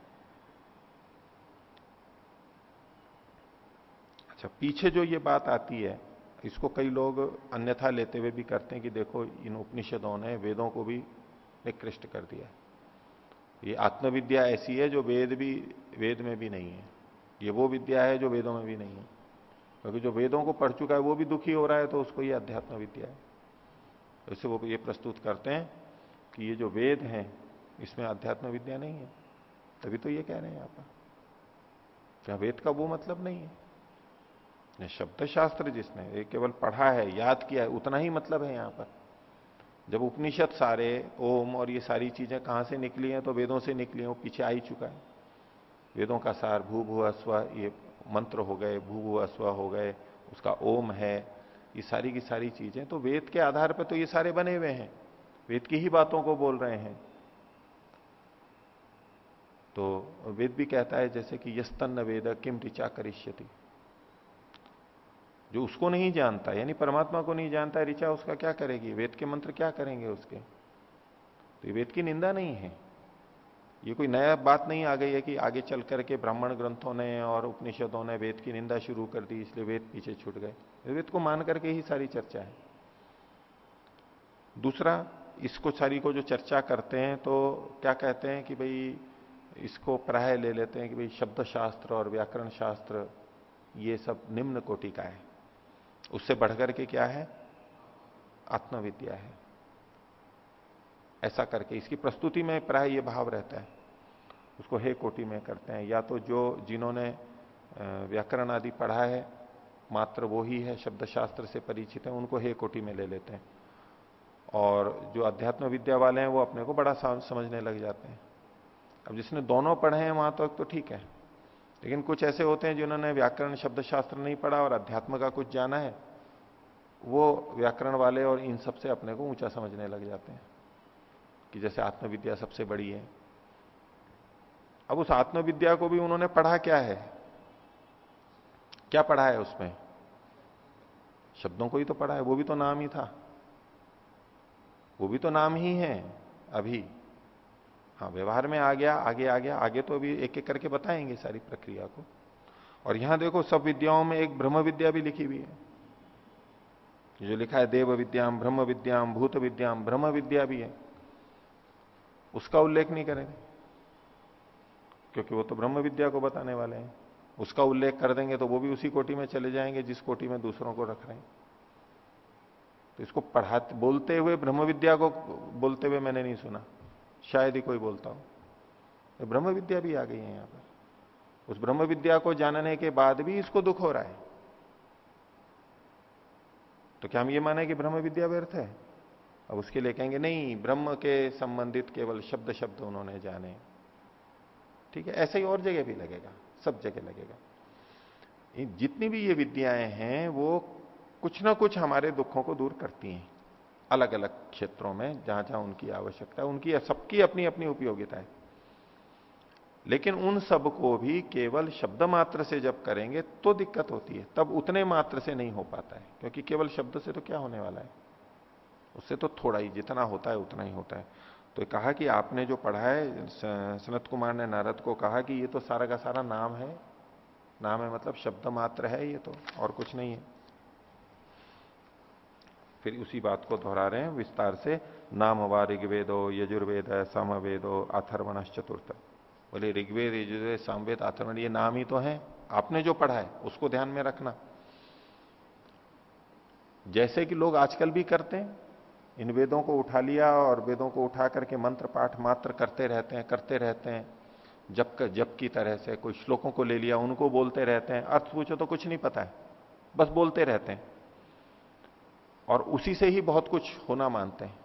अच्छा पीछे जो ये बात आती है, इसको कई लोग अन्यथा लेते हुए भी करते हैं कि देखो, इन उपनिषदों ने वेदों को भी निकृष्ट कर दिया ये आत्मविद्या ऐसी है जो वेद भी, वेद में भी नहीं है। ये वो विद्या है जो वेदों में भी नहीं है। क्योंकि जो वेदों को पढ़ चुका है, वो भी दुखी हो रहा है तो उसको ये अध्यात्म विद्या है। इससे वो ये प्रस्तुत करते हैं कि ये जो वेद हैं, इसमें अध्यात्म विद्या नहीं है। तभी तो ये कह रहे हैं आप क्या वेद का वो मतलब नहीं है? शब्द शास्त्र जिसने, ये केवल पढ़ा है, याद किया है, उतना ही मतलब है यहाँ पर। जब उपनिषद सारे, ओम और ये सारी चीज़ें कहाँ से निकली हैं तो वेदों से निकली हैं, वो पीछे आ ही चुका है। वेदों का सार भू भू अश्व ये मंत्र हो गए, भू भू अश्व हो गए, उसका ओम है, ये सारी की सारी चीज़ें। तो वेद के आधार पर तो ये सारे बने हुए हैं। वेद की ही बातों को बोल रहे हैं। तो वेद भी कहता है जैसे कि यस्तन वेद किम ऋचा करिष्यति। जो उसको नहीं जानता, यानी परमात्मा को नहीं जानता, ऋचा उसका क्या करेगी? वेद के मंत्र क्या करेंगे उसके? तो वेद की निंदा नहीं है। ये कोई नया बात नहीं आ गई है कि आगे चल करके ब्राह्मण ग्रंथों ने और उपनिषदों ने वेद की निंदा शुरू कर दी, इसलिए वेद पीछे छूट गए। वेद को मान करके ही सारी चर्चा है। दूसरा, इसको सारी को जो चर्चा करते हैं तो क्या कहते हैं कि भाई इसको प्राय ले लेते हैं कि भाई शब्द शास्त्र और व्याकरण शास्त्र ये सब निम्न कोटि का है। उससे बढ़कर के क्या है? आत्मविद्या है। ऐसा करके इसकी प्रस्तुति में प्राय ये भाव रहता है। उसको हे कोटि में करते हैं। या तो जो जिन्होंने व्याकरण आदि पढ़ा है, मात्र वो ही है शब्द शास्त्र से परिचित है, उनको हे कोटि में ले लेते हैं। और जो अध्यात्म विद्या वाले हैं, वो अपने को बड़ा समझने लग जाते हैं। अब जिसने दोनों पढ़े हैं, वहाँ तो तो ठीक है। लेकिन कुछ ऐसे होते हैं जिन्होंने व्याकरण शब्द शास्त्र नहीं पढ़ा और अध्यात्म का कुछ जाना है, वो व्याकरण वाले और इन सबसे अपने को ऊँचा समझने लग जाते हैं कि जैसे आत्मविद्या सबसे बड़ी है। अब उस आत्मविद्या को भी उन्होंने पढ़ा क्या है? क्या पढ़ा है उसमें? शब्दों को ही तो पढ़ा है, वो भी तो नाम ही था। वो भी तो नाम ही है, अभी। हाँ व्यवहार में आ गया, आगे आ गया, आगे तो अभी एक एक करके बताएँगे सारी प्रक्रिया को। और यहाँ देखो, सब विद्याओं में एक ब्रह्म विद्या भी लिखी हुई है। जो लिखा है, देव विद्याम, ब्रह्म विद्याम, भूत विद्याम, ब्रह्म विद्या भी है। उसका उल्लेख नहीं करेंगे, क्योंकि वो तो ब्रह्म विद्या को बताने वाले हैं। उसका उल्लेख कर देंगे तो वो भी उसी कोटि में चले जाएँगे जिस कोटि में दूसरों को रख रहे हैं। तो इसको पढ़ाते, बोलते हुए ब्रह्म विद्या को बोलते हुए मैंने नहीं सुना। शायद ही कोई बोलता हो। तो ब्रह्म विद्या भी आ गई है यहाँ पर। उस ब्रह्म विद्या को जानने के बाद भी इसको दुख हो रहा है। तो क्या हम ये माने कि ब्रह्म विद्या व्यर्थ है? अब उसके लिए कहेंगे, नहीं, ब्रह्म के संबंधित केवल शब्द शब्द उन्होंने जाने। ठीक है, ऐसे ही और जगह भी लगेगा, सब जगह लगेगा। जितनी भी ये विद्याएँ हैं, वो कुछ ना कुछ हमारे दुखों को दूर करती हैं। अलग अलग क्षेत्रों में जहाँ जहाँ उनकी आवश्यकता है, उनकी सबकी अपनी अपनी उपयोगिता है। लेकिन उन सबको भी केवल शब्द मात्र से जब करेंगे तो दिक्कत होती है। तब उतने मात्र से नहीं हो पाता है, क्योंकि केवल शब्द से तो क्या होने वाला है? उससे तो थोड़ा ही, जितना होता है, उतना ही होता है। तो कहा कि आपने जो पढ़ा है सनत कुमार ने नारद को कहा कि ये तो सारा का सारा नाम है। नाम है मतलब शब्द मात्र है ये तो और कुछ नहीं है। फिर उसी बात को दोहरा रहे हैं विस्तार से। नाम व ऋग्वेदो यजुर्वेद समवेदो अथर्वण चतुर्थ। बोले, ऋग्वेद, यजुर्वेद, सामवेद अथर्वण ये नाम ही तो है। आपने जो पढ़ा है, उसको ध्यान में रखना। जैसे कि लोग आजकल भी करते हैं, इन वेदों को उठा लिया और वेदों को उठा करके मंत्र पाठ मात्र करते रहते हैं, करते रहते हैं। जब जब की तरह से कोई श्लोकों को ले लिया, उनको बोलते रहते हैं। अर्थ पूछो तो कुछ नहीं पता है, बस बोलते रहते हैं। और उसी से ही बहुत कुछ होना मानते हैं।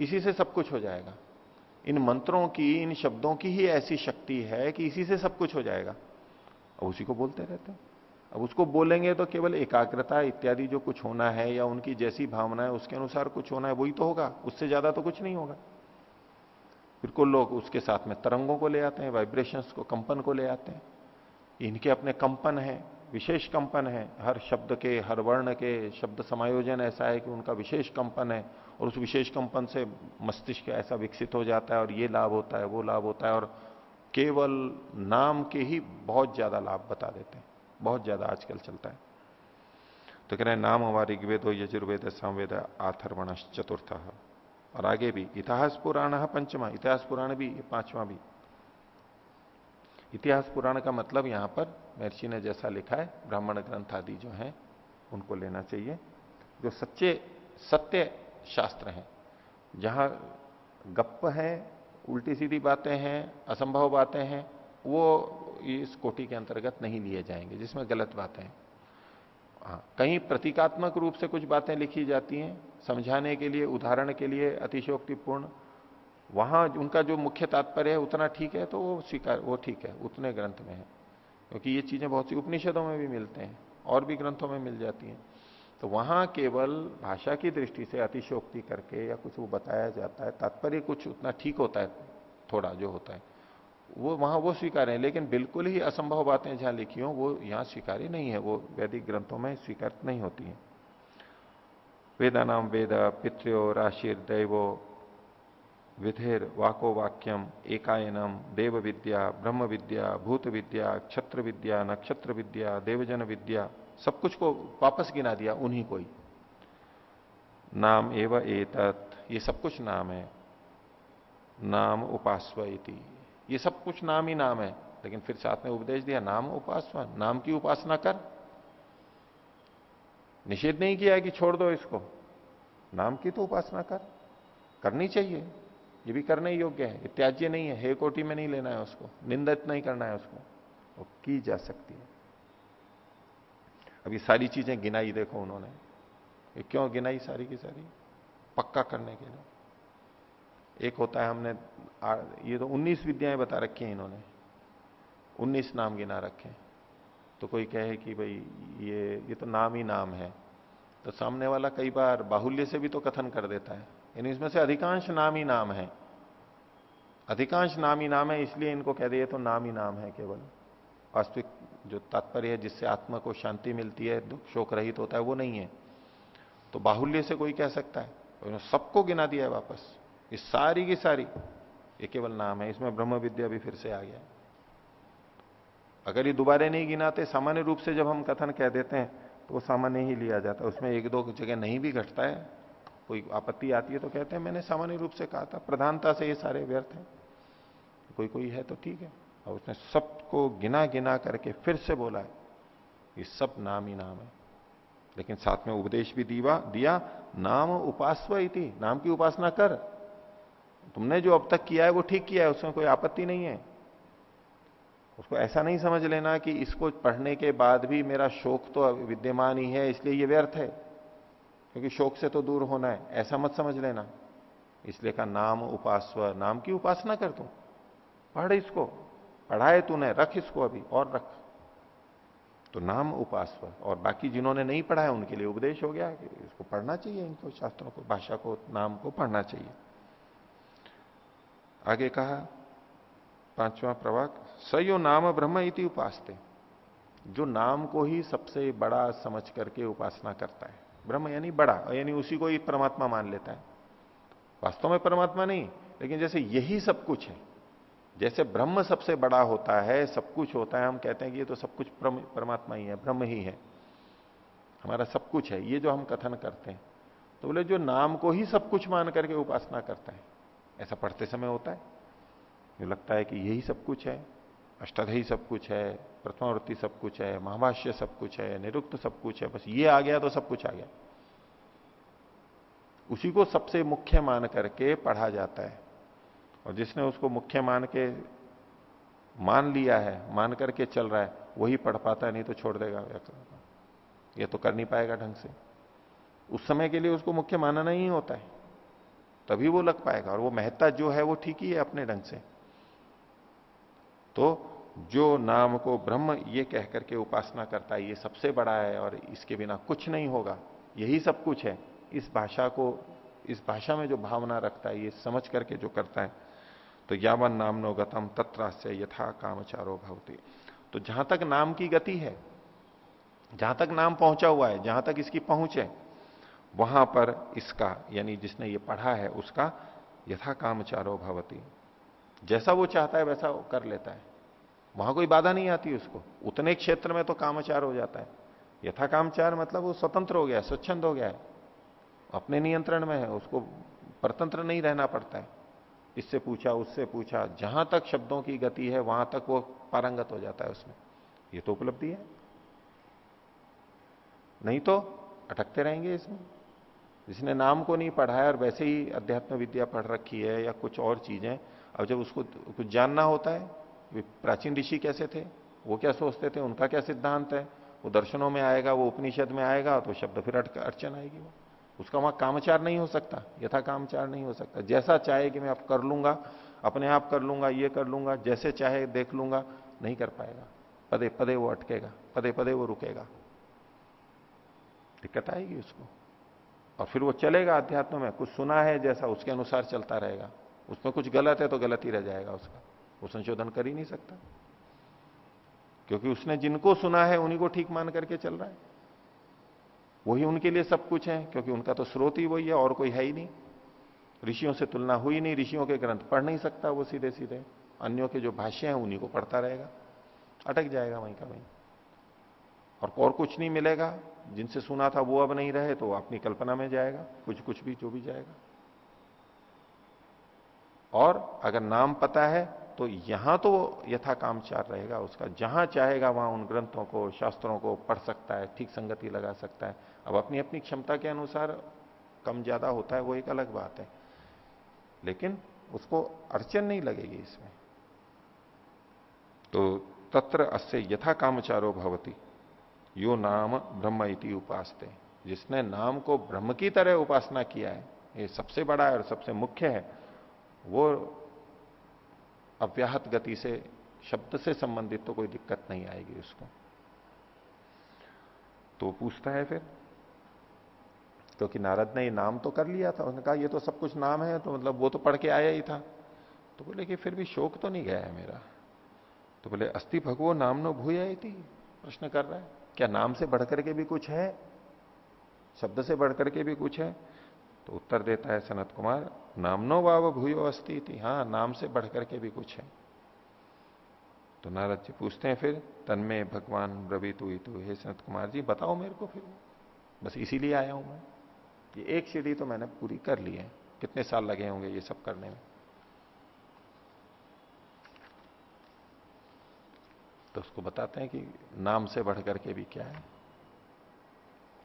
इसी से सब कुछ हो जाएगा। इन मंत्रों की, इन शब्दों की ही ऐसी शक्ति है कि इसी से सब कुछ हो जाएगा। अब उसी को बोलते रहते हैं। अब उसको बोलेंगे तो केवल एकाग्रता इत्यादि जो कुछ होना है या उनकी जैसी भावना है, उसके अनुसार कुछ होना है, वही तो होगा। उससे ज़्यादा तो कुछ नहीं होगा। फिर को लोग उसके साथ में तरंगों को ले आते हैं वाइब्रेशंस को, कंपन को ले आते हैं। इनके अपने कंपन है। विशेष कंपन है। हर शब्द के, हर वर्ण के शब्द समायोजन ऐसा है कि उनका विशेष कंपन है और उस विशेष कंपन से मस्तिष्क ऐसा विकसित हो जाता है और ये लाभ होता है, वो लाभ होता है और केवल नाम के ही बहुत ज़्यादा लाभ बता देते हैं। बहुत ज़्यादा आजकल चलता है। तो कह रहे हैं, नाम हमारे ऋग्वेद यजुर्वेद संवेद आथर्वण चतुर्थ और आगे भी, इतिहास पुराण पंचमा, इतिहास पुराण भी पांचवा भी। इतिहास पुराण का मतलब यहाँ पर महर्षि ने जैसा लिखा है, ब्राह्मण ग्रंथ आदि जो है, उनको लेना चाहिए, जो सच्चे, सत्य शास्त्र हैं। जहाँ गप्प है उल्टी सीधी बातें हैं, असंभव बातें हैं, वो इस कोटि के अंतर्गत नहीं लिए जाएँगे, जिसमें गलत बातें हैं। हाँ कहीं प्रतीकात्मक रूप से कुछ बातें लिखी जाती हैं, समझाने के लिए, उदाहरण के लिए अतिशोक्तिपूर्ण वहाँ उनका जो मुख्य तात्पर्य है, उतना ठीक है तो वो स्वीकार वो ठीक है, उतने ग्रंथ में है। क्योंकि ये चीज़ें बहुत सी उपनिषदों में भी मिलते हैं, और भी ग्रंथों में मिल जाती हैं। तो वहाँ केवल भाषा की दृष्टि से अतिशोक्ति करके या कुछ वो बताया जाता है, तात्पर्य कुछ उतना ठीक होता है, थोड़ा जो होता है, वो वहाँ वो स्वीकार है। लेकिन बिल्कुल ही असंभव बातें जहाँ लिखी हो, वो यहाँ स्वीकार्य नहीं है, वो वैदिक ग्रंथों में स्वीकार नहीं होती है। वेदा नाम वेद पित्रो राशिर दैवो विधेर वाको वाक्यम एकायनम देव विद्या ब्रह्म विद्या भूत विद्या क्षत्र विद्या नक्षत्र विद्या देवजन विद्या सब कुछ को वापस गिना दिया, उन्हीं को ही। नाम एव एतत्, ये सब कुछ नाम है। नाम उपास्व इति। ये सब कुछ नाम ही नाम है, लेकिन फिर साथ में उपदेश दिया, नाम उपासना नाम की उपासना कर। निषेध नहीं किया कि छोड़ दो इसको। नाम की तो उपासना कर, करनी चाहिए। ये भी करने योग्य है। त्याज्य नहीं है। हे कोटि में नहीं लेना है उसको। निंदित नहीं करना है उसको। वो की जा सकती है। अभी सारी चीज़ें गिनाई देखो उन्होंने। ये क्यों गिनाई सारी की सारी? पक्का करने के लिए। एक होता है हमने आ, ये तो 19 विद्याएँ बता रखी हैं इन्होंने। 19 नाम गिना रखे तो कोई कहे कि भाई ये ये तो नाम ही नाम है। तो सामने वाला कई बार बाहुल्य से भी तो कथन कर देता है। यानी इसमें से अधिकांश नाम ही नाम है। अधिकांश नाम ही नाम है, इसलिए इनको कह दिए तो नाम ही नाम है केवल। वास्तविक जो तात्पर्य है, जिससे आत्मा को शांति मिलती है, दुख शोक रहित होता है, वो नहीं है। तो बाहुल्य से कोई कह सकता है सबको गिना दिया है वापस। ये सारी की सारी, ये केवल नाम है। इसमें ब्रह्म विद्या भी फिर से आ गया। अगर ये दोबारे नहीं गिनाते, सामान्य रूप से जब हम कथन कह देते हैं तो वो सामान्य ही लिया जाता है। उसमें एक दो जगह नहीं भी घटता है। कोई आपत्ति आती है तो कहते हैं, मैंने सामान्य रूप से कहा था, प्रधानता से ये सारे व्यर्थ हैं। कोई कोई है तो ठीक है। और उसने सबको गिना गिना करके फिर से बोला है, ये सब नाम ही नाम है। लेकिन साथ में उपदेश भी दीवा, दिया, नाम उपासव इति, नाम की उपासना कर। तुमने जो अब तक किया है वो ठीक किया है, उसमें कोई आपत्ति नहीं है। उसको ऐसा नहीं समझ लेना कि इसको पढ़ने के बाद भी मेरा शोक तो विद्यमान ही है, इसलिए ये व्यर्थ है। क्योंकि शोक से तो दूर होना है, ऐसा मत समझ लेना। इसलिए का नाम उपासव, नाम की उपासना कर तू। पढ़ इसको, पढ़ाए तूने, रख इसको अभी, और रख। तो नाम उपासव, और बाकी जिन्होंने नहीं पढ़ा है उनके लिए उपदेश हो गया कि इसको पढ़ना चाहिए, इनको शास्त्रों को, भाषा को, नाम को पढ़ना चाहिए। आगे कहा, पांचवा प्रवाक, सयो नाम ब्रह्म इति उपासते। जो नाम को ही सबसे बड़ा समझ करके उपासना करता है। ब्रह्म यानी बड़ा, यानी उसी को ही परमात्मा मान लेता है। वास्तव में परमात्मा नहीं, लेकिन जैसे यही सब कुछ है, जैसे ब्रह्म सबसे बड़ा होता है, सब कुछ होता है, हम कहते हैं कि ये तो सब कुछ परमात्मा ही है, ब्रह्म ही है। हमारा सब कुछ है, ये जो हम कथन करते हैं तो बोले जो नाम को ही सब कुछ मान करके उपासना करता है, ऐसा पढ़ते समय होता है। जो लगता है कि यही सब कुछ है अष्टाधि सब कुछ है प्रथमावृत्ति सब कुछ है, महाभाष्य सब कुछ है, निरुक्त सब कुछ है, बस ये आ गया तो सब कुछ आ गया। उसी को सबसे मुख्य मान करके पढ़ा जाता है। और जिसने उसको मुख्य मान के मान लिया है, मान करके चल रहा है, वही पढ़ पाता है, नहीं तो छोड़ देगा ये तो कर नहीं पाएगा ढंग से। उस समय के लिए उसको मुख्य मानना ही होता है। तभी वो लग पाएगा, और वो महत्ता जो है वो ठीक ही है अपने ढंग से। तो जो नाम को ब्रह्म ये कह करके उपासना करता है, ये सबसे बड़ा है और इसके बिना कुछ नहीं होगा। यही सब कुछ है। इस भाषा को, इस भाषा में जो भावना रखता है, ये समझ करके जो करता है तो यावन नाम नो गतम तत्र से यथा कामचारो भवती। तो जहाँ तक नाम की गति है, जहाँ तक नाम पहुँचा हुआ है, जहाँ तक इसकी पहुँच है, वहाँ पर इसका, यानी जिसने ये पढ़ा है, उसका यथा कामचारो भवती। जैसा वो चाहता है, वैसा वो कर लेता है। वहाँ कोई बाधा नहीं आती उसको। उतने क्षेत्र में तो कामचार हो जाता है। यथा कामचार मतलब वो स्वतंत्र हो गया स्वच्छंद हो गया है। अपने नियंत्रण में है, उसको परतंत्र नहीं रहना पड़ता है। इससे पूछा, उससे पूछा, जहाँ तक शब्दों की गति है, वहाँ तक वो पारंगत हो जाता है उसमें। ये तो उपलब्धि है। नहीं तो अटकते रहेंगे इसमें। जिसने नाम को नहीं पढ़ा है और वैसे ही अध्यात्म विद्या पढ़ रखी है या कुछ और चीज़ें, अब जब उसको कुछ जानना होता है प्राचीन ऋषि कैसे थे? वो क्या सोचते थे? उनका क्या सिद्धांत है? वो दर्शनों में आएगा, वो उपनिषद में आएगा तो शब्द फिर अड़चन आएगी वो। उसका वहाँ कामचार नहीं हो सकता, यथा कामचार नहीं हो सकता। जैसा चाहे कि मैं अब कर लूँगा, अपने आप कर लूँगा, ये कर लूँगा, जैसे चाहे देख लूँगा, नहीं कर पाएगा। पदे पदे वो अटकेगा, पदे पदे वो रुकेगा। दिक्कत आएगी उसको। और फिर वो चलेगा अध्यात्म में, कुछ सुना है जैसा, उसके अनुसार चलता रहेगा। उसमें कुछ गलत है तो गलत ही रह जाएगा उसका। वो संशोधन कर ही नहीं सकता। क्योंकि उसने जिनको सुना है, उन्हीं को ठीक मान करके चल रहा है। वही उनके लिए सब कुछ है, क्योंकि उनका तो स्रोत ही वही है, और कोई है ही नहीं। ऋषियों से तुलना हुई नहीं, ऋषियों के ग्रंथ पढ़ नहीं सकता वो सीधे सीधे अन्यों के जो भाष्य हैं, उन्हीं को पढ़ता रहेगा। अटक जाएगा वहीं का वहीं। और और कुछ नहीं मिलेगा। जिनसे सुना था वो अब नहीं रहे तो अपनी कल्पना में जाएगा। कुछ कुछ भी, जो भी जाएगा। और अगर नाम पता है तो यहाँ तो यथा कामचार रहेगा उसका। जहाँ चाहेगा वहाँ उन ग्रंथों को, शास्त्रों को पढ़ सकता है, ठीक संगति लगा सकता है। अब अपनी अपनी क्षमता के अनुसार कम ज़्यादा होता है, वो एक अलग बात है। लेकिन उसको अड़चन नहीं लगेगी इसमें। तो तत्र अस्य यथा कामचारो भवती। यो नाम ब्रह्म इति उपासते। जिसने नाम को ब्रह्म की तरह उपासना किया है, ये सबसे बड़ा है और सबसे मुख्य है, वो अव्याहत गति से, शब्द से संबंधित तो कोई दिक्कत नहीं आएगी उसको। तो पूछता है फिर, क्योंकि तो नारद ने ये नाम तो कर लिया था, उसने कहा, ये तो सब कुछ नाम है तो मतलब वो तो पढ़ के आया ही था। तो बोले कि फिर भी शोक तो नहीं गया है मेरा। तो बोले अस्थि भगवो नाम नो भूया थी प्रश्न कर रहा है। क्या नाम से बढ़कर के भी कुछ है? शब्द से बढ़कर के भी कुछ है? तो उत्तर देता है सनत कुमार, नामनो वाव भूयो अस्ती थी हाँ नाम से बढ़ करके भी कुछ है। तो नारद जी पूछते हैं फिर, तन्मे भगवान ब्रवीत हुई तु हे सनत कुमार जी, बताओ मेरे को फिर। बस इसीलिए आया हूँ मैं ये एक सीढ़ी तो मैंने पूरी कर ली है। कितने साल लगे होंगे ये सब करने में? तो उसको बताते हैं कि नाम से बढ़ करके भी क्या है।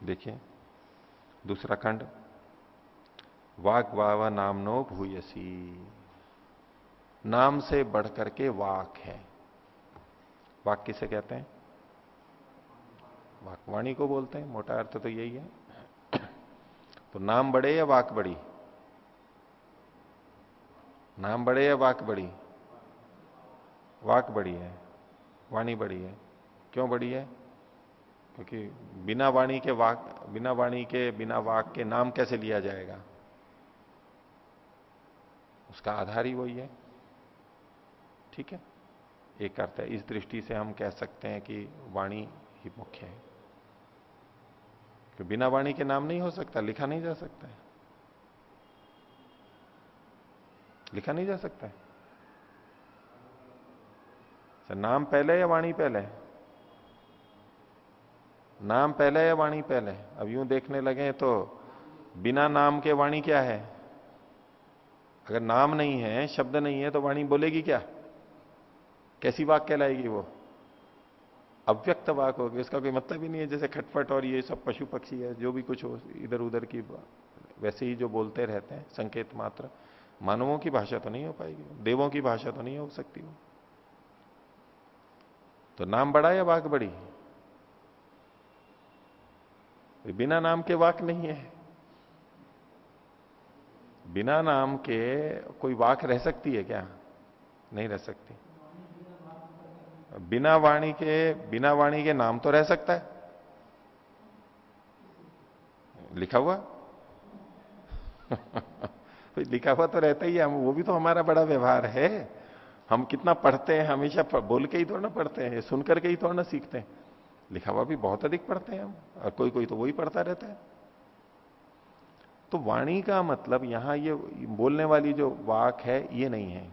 देखिए, दूसरा खंड वाक वाव नामनो भूयसी। नाम से बढ़ करके वाक है। वाक किसे कहते हैं? वाकवाणी को बोलते हैं, मोटा अर्थ तो यही है। तो नाम बड़े या वाक बड़ी? नाम बड़े या वाक बड़ी? वाक बड़ी है। वाणी बड़ी है। क्यों बड़ी है? क्योंकि बिना वाणी के वाक, बिना वाणी के, बिना वाक के नाम कैसे लिया जाएगा? उसका आधार ही वही है। ठीक है? एक अर्थ है, इस दृष्टि से हम कह सकते हैं कि वाणी ही मुख्य है। कि बिना वाणी के नाम नहीं हो सकता, लिखा नहीं जा सकता है। लिखा नहीं जा सकता है। सर नाम पहले या वाणी पहले? नाम पहले या वाणी पहले? अब यूँ देखने लगे तो बिना नाम के वाणी क्या है? अगर नाम नहीं है, शब्द नहीं है तो वाणी बोलेगी क्या? कैसी वाक कहलाएगी वो? अव्यक्त वाक होगी, उसका कोई मतलब ही नहीं है, जैसे खटपट और ये सब पशु पक्षी है, जो भी कुछ हो इधर उधर की वैसे ही जो बोलते रहते हैं, संकेत मात्र। मानवों की भाषा तो नहीं हो पाएगी, देवों की भाषा तो नहीं हो सकती वो। तो नाम बड़ा या वाक बड़ी? बिना नाम के वाक नहीं है। बिना नाम के कोई वाक रह सकती है क्या? नहीं रह सकती। बिना वाणी के, बिना वाणी के नाम तो रह सकता है। लिखा हुआ? लिखा हुआ तो रहता ही है वो भी तो हमारा बड़ा व्यवहार है। हम कितना पढ़ते हैं, हमेशा बोल के ही थोड़ा ना पढ़ते हैं सुन करके ही थोड़ा ना सीखते हैं। लिखा हुआ भी बहुत अधिक पढ़ते हैं हम, और कोई कोई तो वही पढ़ता रहता है। तो वाणी का मतलब यहाँ ये बोलने वाली जो वाक है, ये नहीं है।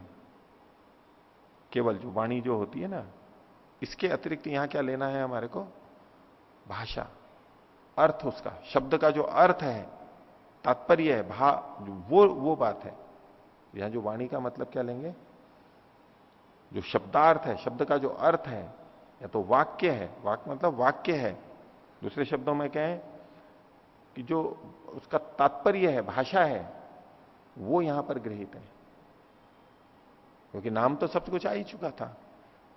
केवल जो वाणी जो होती है ना, इसके अतिरिक्त यहाँ क्या लेना है हमारे को? भाषा। अर्थ उसका, शब्द का जो अर्थ है, तात्पर्य है, भा, वो वो बात है। यहाँ जो वाणी का मतलब क्या लेंगे? जो शब्दार्थ है, शब्द का जो अर्थ है, या तो वाक्य है वाक्य मतलब वाक्य है। दूसरे शब्दों में कहें कि जो उसका तात्पर्य है, भाषा है, वो यहाँ पर गृहित है। क्योंकि नाम तो सब कुछ आ ही चुका था।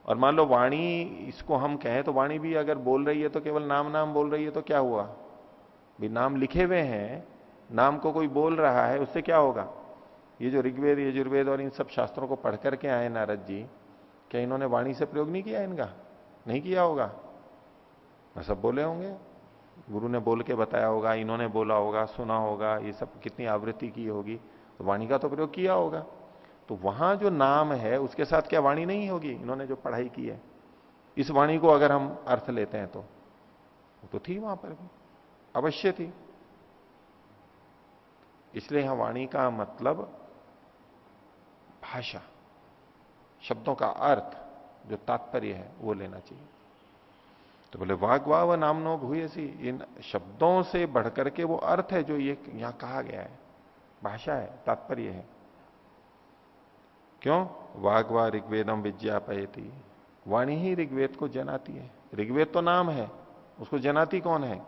और मान लो वाणी, इसको हम कहें तो वाणी भी अगर बोल रही है तो केवल नाम नाम बोल रही है तो क्या हुआ? भी नाम लिखे हुए हैं, नाम को कोई बोल रहा है, उससे क्या होगा? ये जो ऋग्वेद, यजुर्वेद और इन सब शास्त्रों को पढ़ करके आए नारद जी, क्या इन्होंने वाणी से प्रयोग नहीं किया इनका? नहीं किया होगा? सब बोले होंगे। गुरु ने बोल के बताया होगा, इन्होंने बोला होगा, सुना होगा, ये सब कितनी आवृत्ति की होगी। तो वाणी का तो प्रयोग किया होगा। तो वहाँ जो नाम है, उसके साथ क्या वाणी नहीं होगी? इन्होंने जो पढ़ाई की है, इस वाणी को अगर हम अर्थ लेते हैं तो। वो तो थी वहाँ पर भी, अवश्य थी। इसलिए यहाँ वाणी का मतलब भाषा, शब्दों का अर्थ, जो तात्पर्य है, वो लेना चाहिए। तो बोले वाग वाह व नाम नो भूयसी। इन शब्दों से बढ़कर के वो अर्थ है जो ये यहाँ कहा गया है। भाषा है, तात्पर्य है। क्यों? वागवा ऋग्वेदम विज्ञापयती। वाणी ही ऋग्वेद को जनाती है। ऋग्वेद तो नाम है, उसको जनाती कौन है?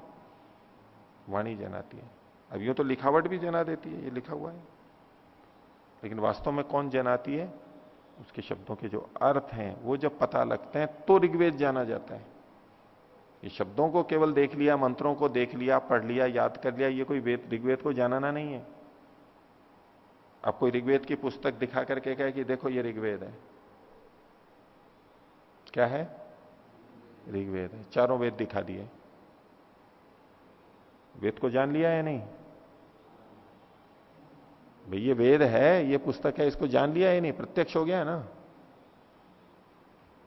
वाणी जनाती है। अब यू तो लिखावट भी जना देती है, ये लिखा हुआ है। लेकिन वास्तव में कौन जनाती है? उसके शब्दों के जो अर्थ हैं, वो जब पता लगते हैं तो ऋग्वेद जाना जाता है। ये शब्दों को केवल देख लिया, मंत्रों को देख लिया, पढ़ लिया, याद कर लिया, ये कोई वेद, ऋग्वेद को जानना नहीं है। आप कोई ऋग्वेद की पुस्तक दिखा करके कहे कि देखो ये ऋग्वेद है। क्या है? ऋग्वेद है। चारों वेद दिखा दिए। वेद को जान लिया है नहीं? भाई ये वेद है, ये पुस्तक है, इसको जान लिया है नहीं? प्रत्यक्ष हो गया है ना।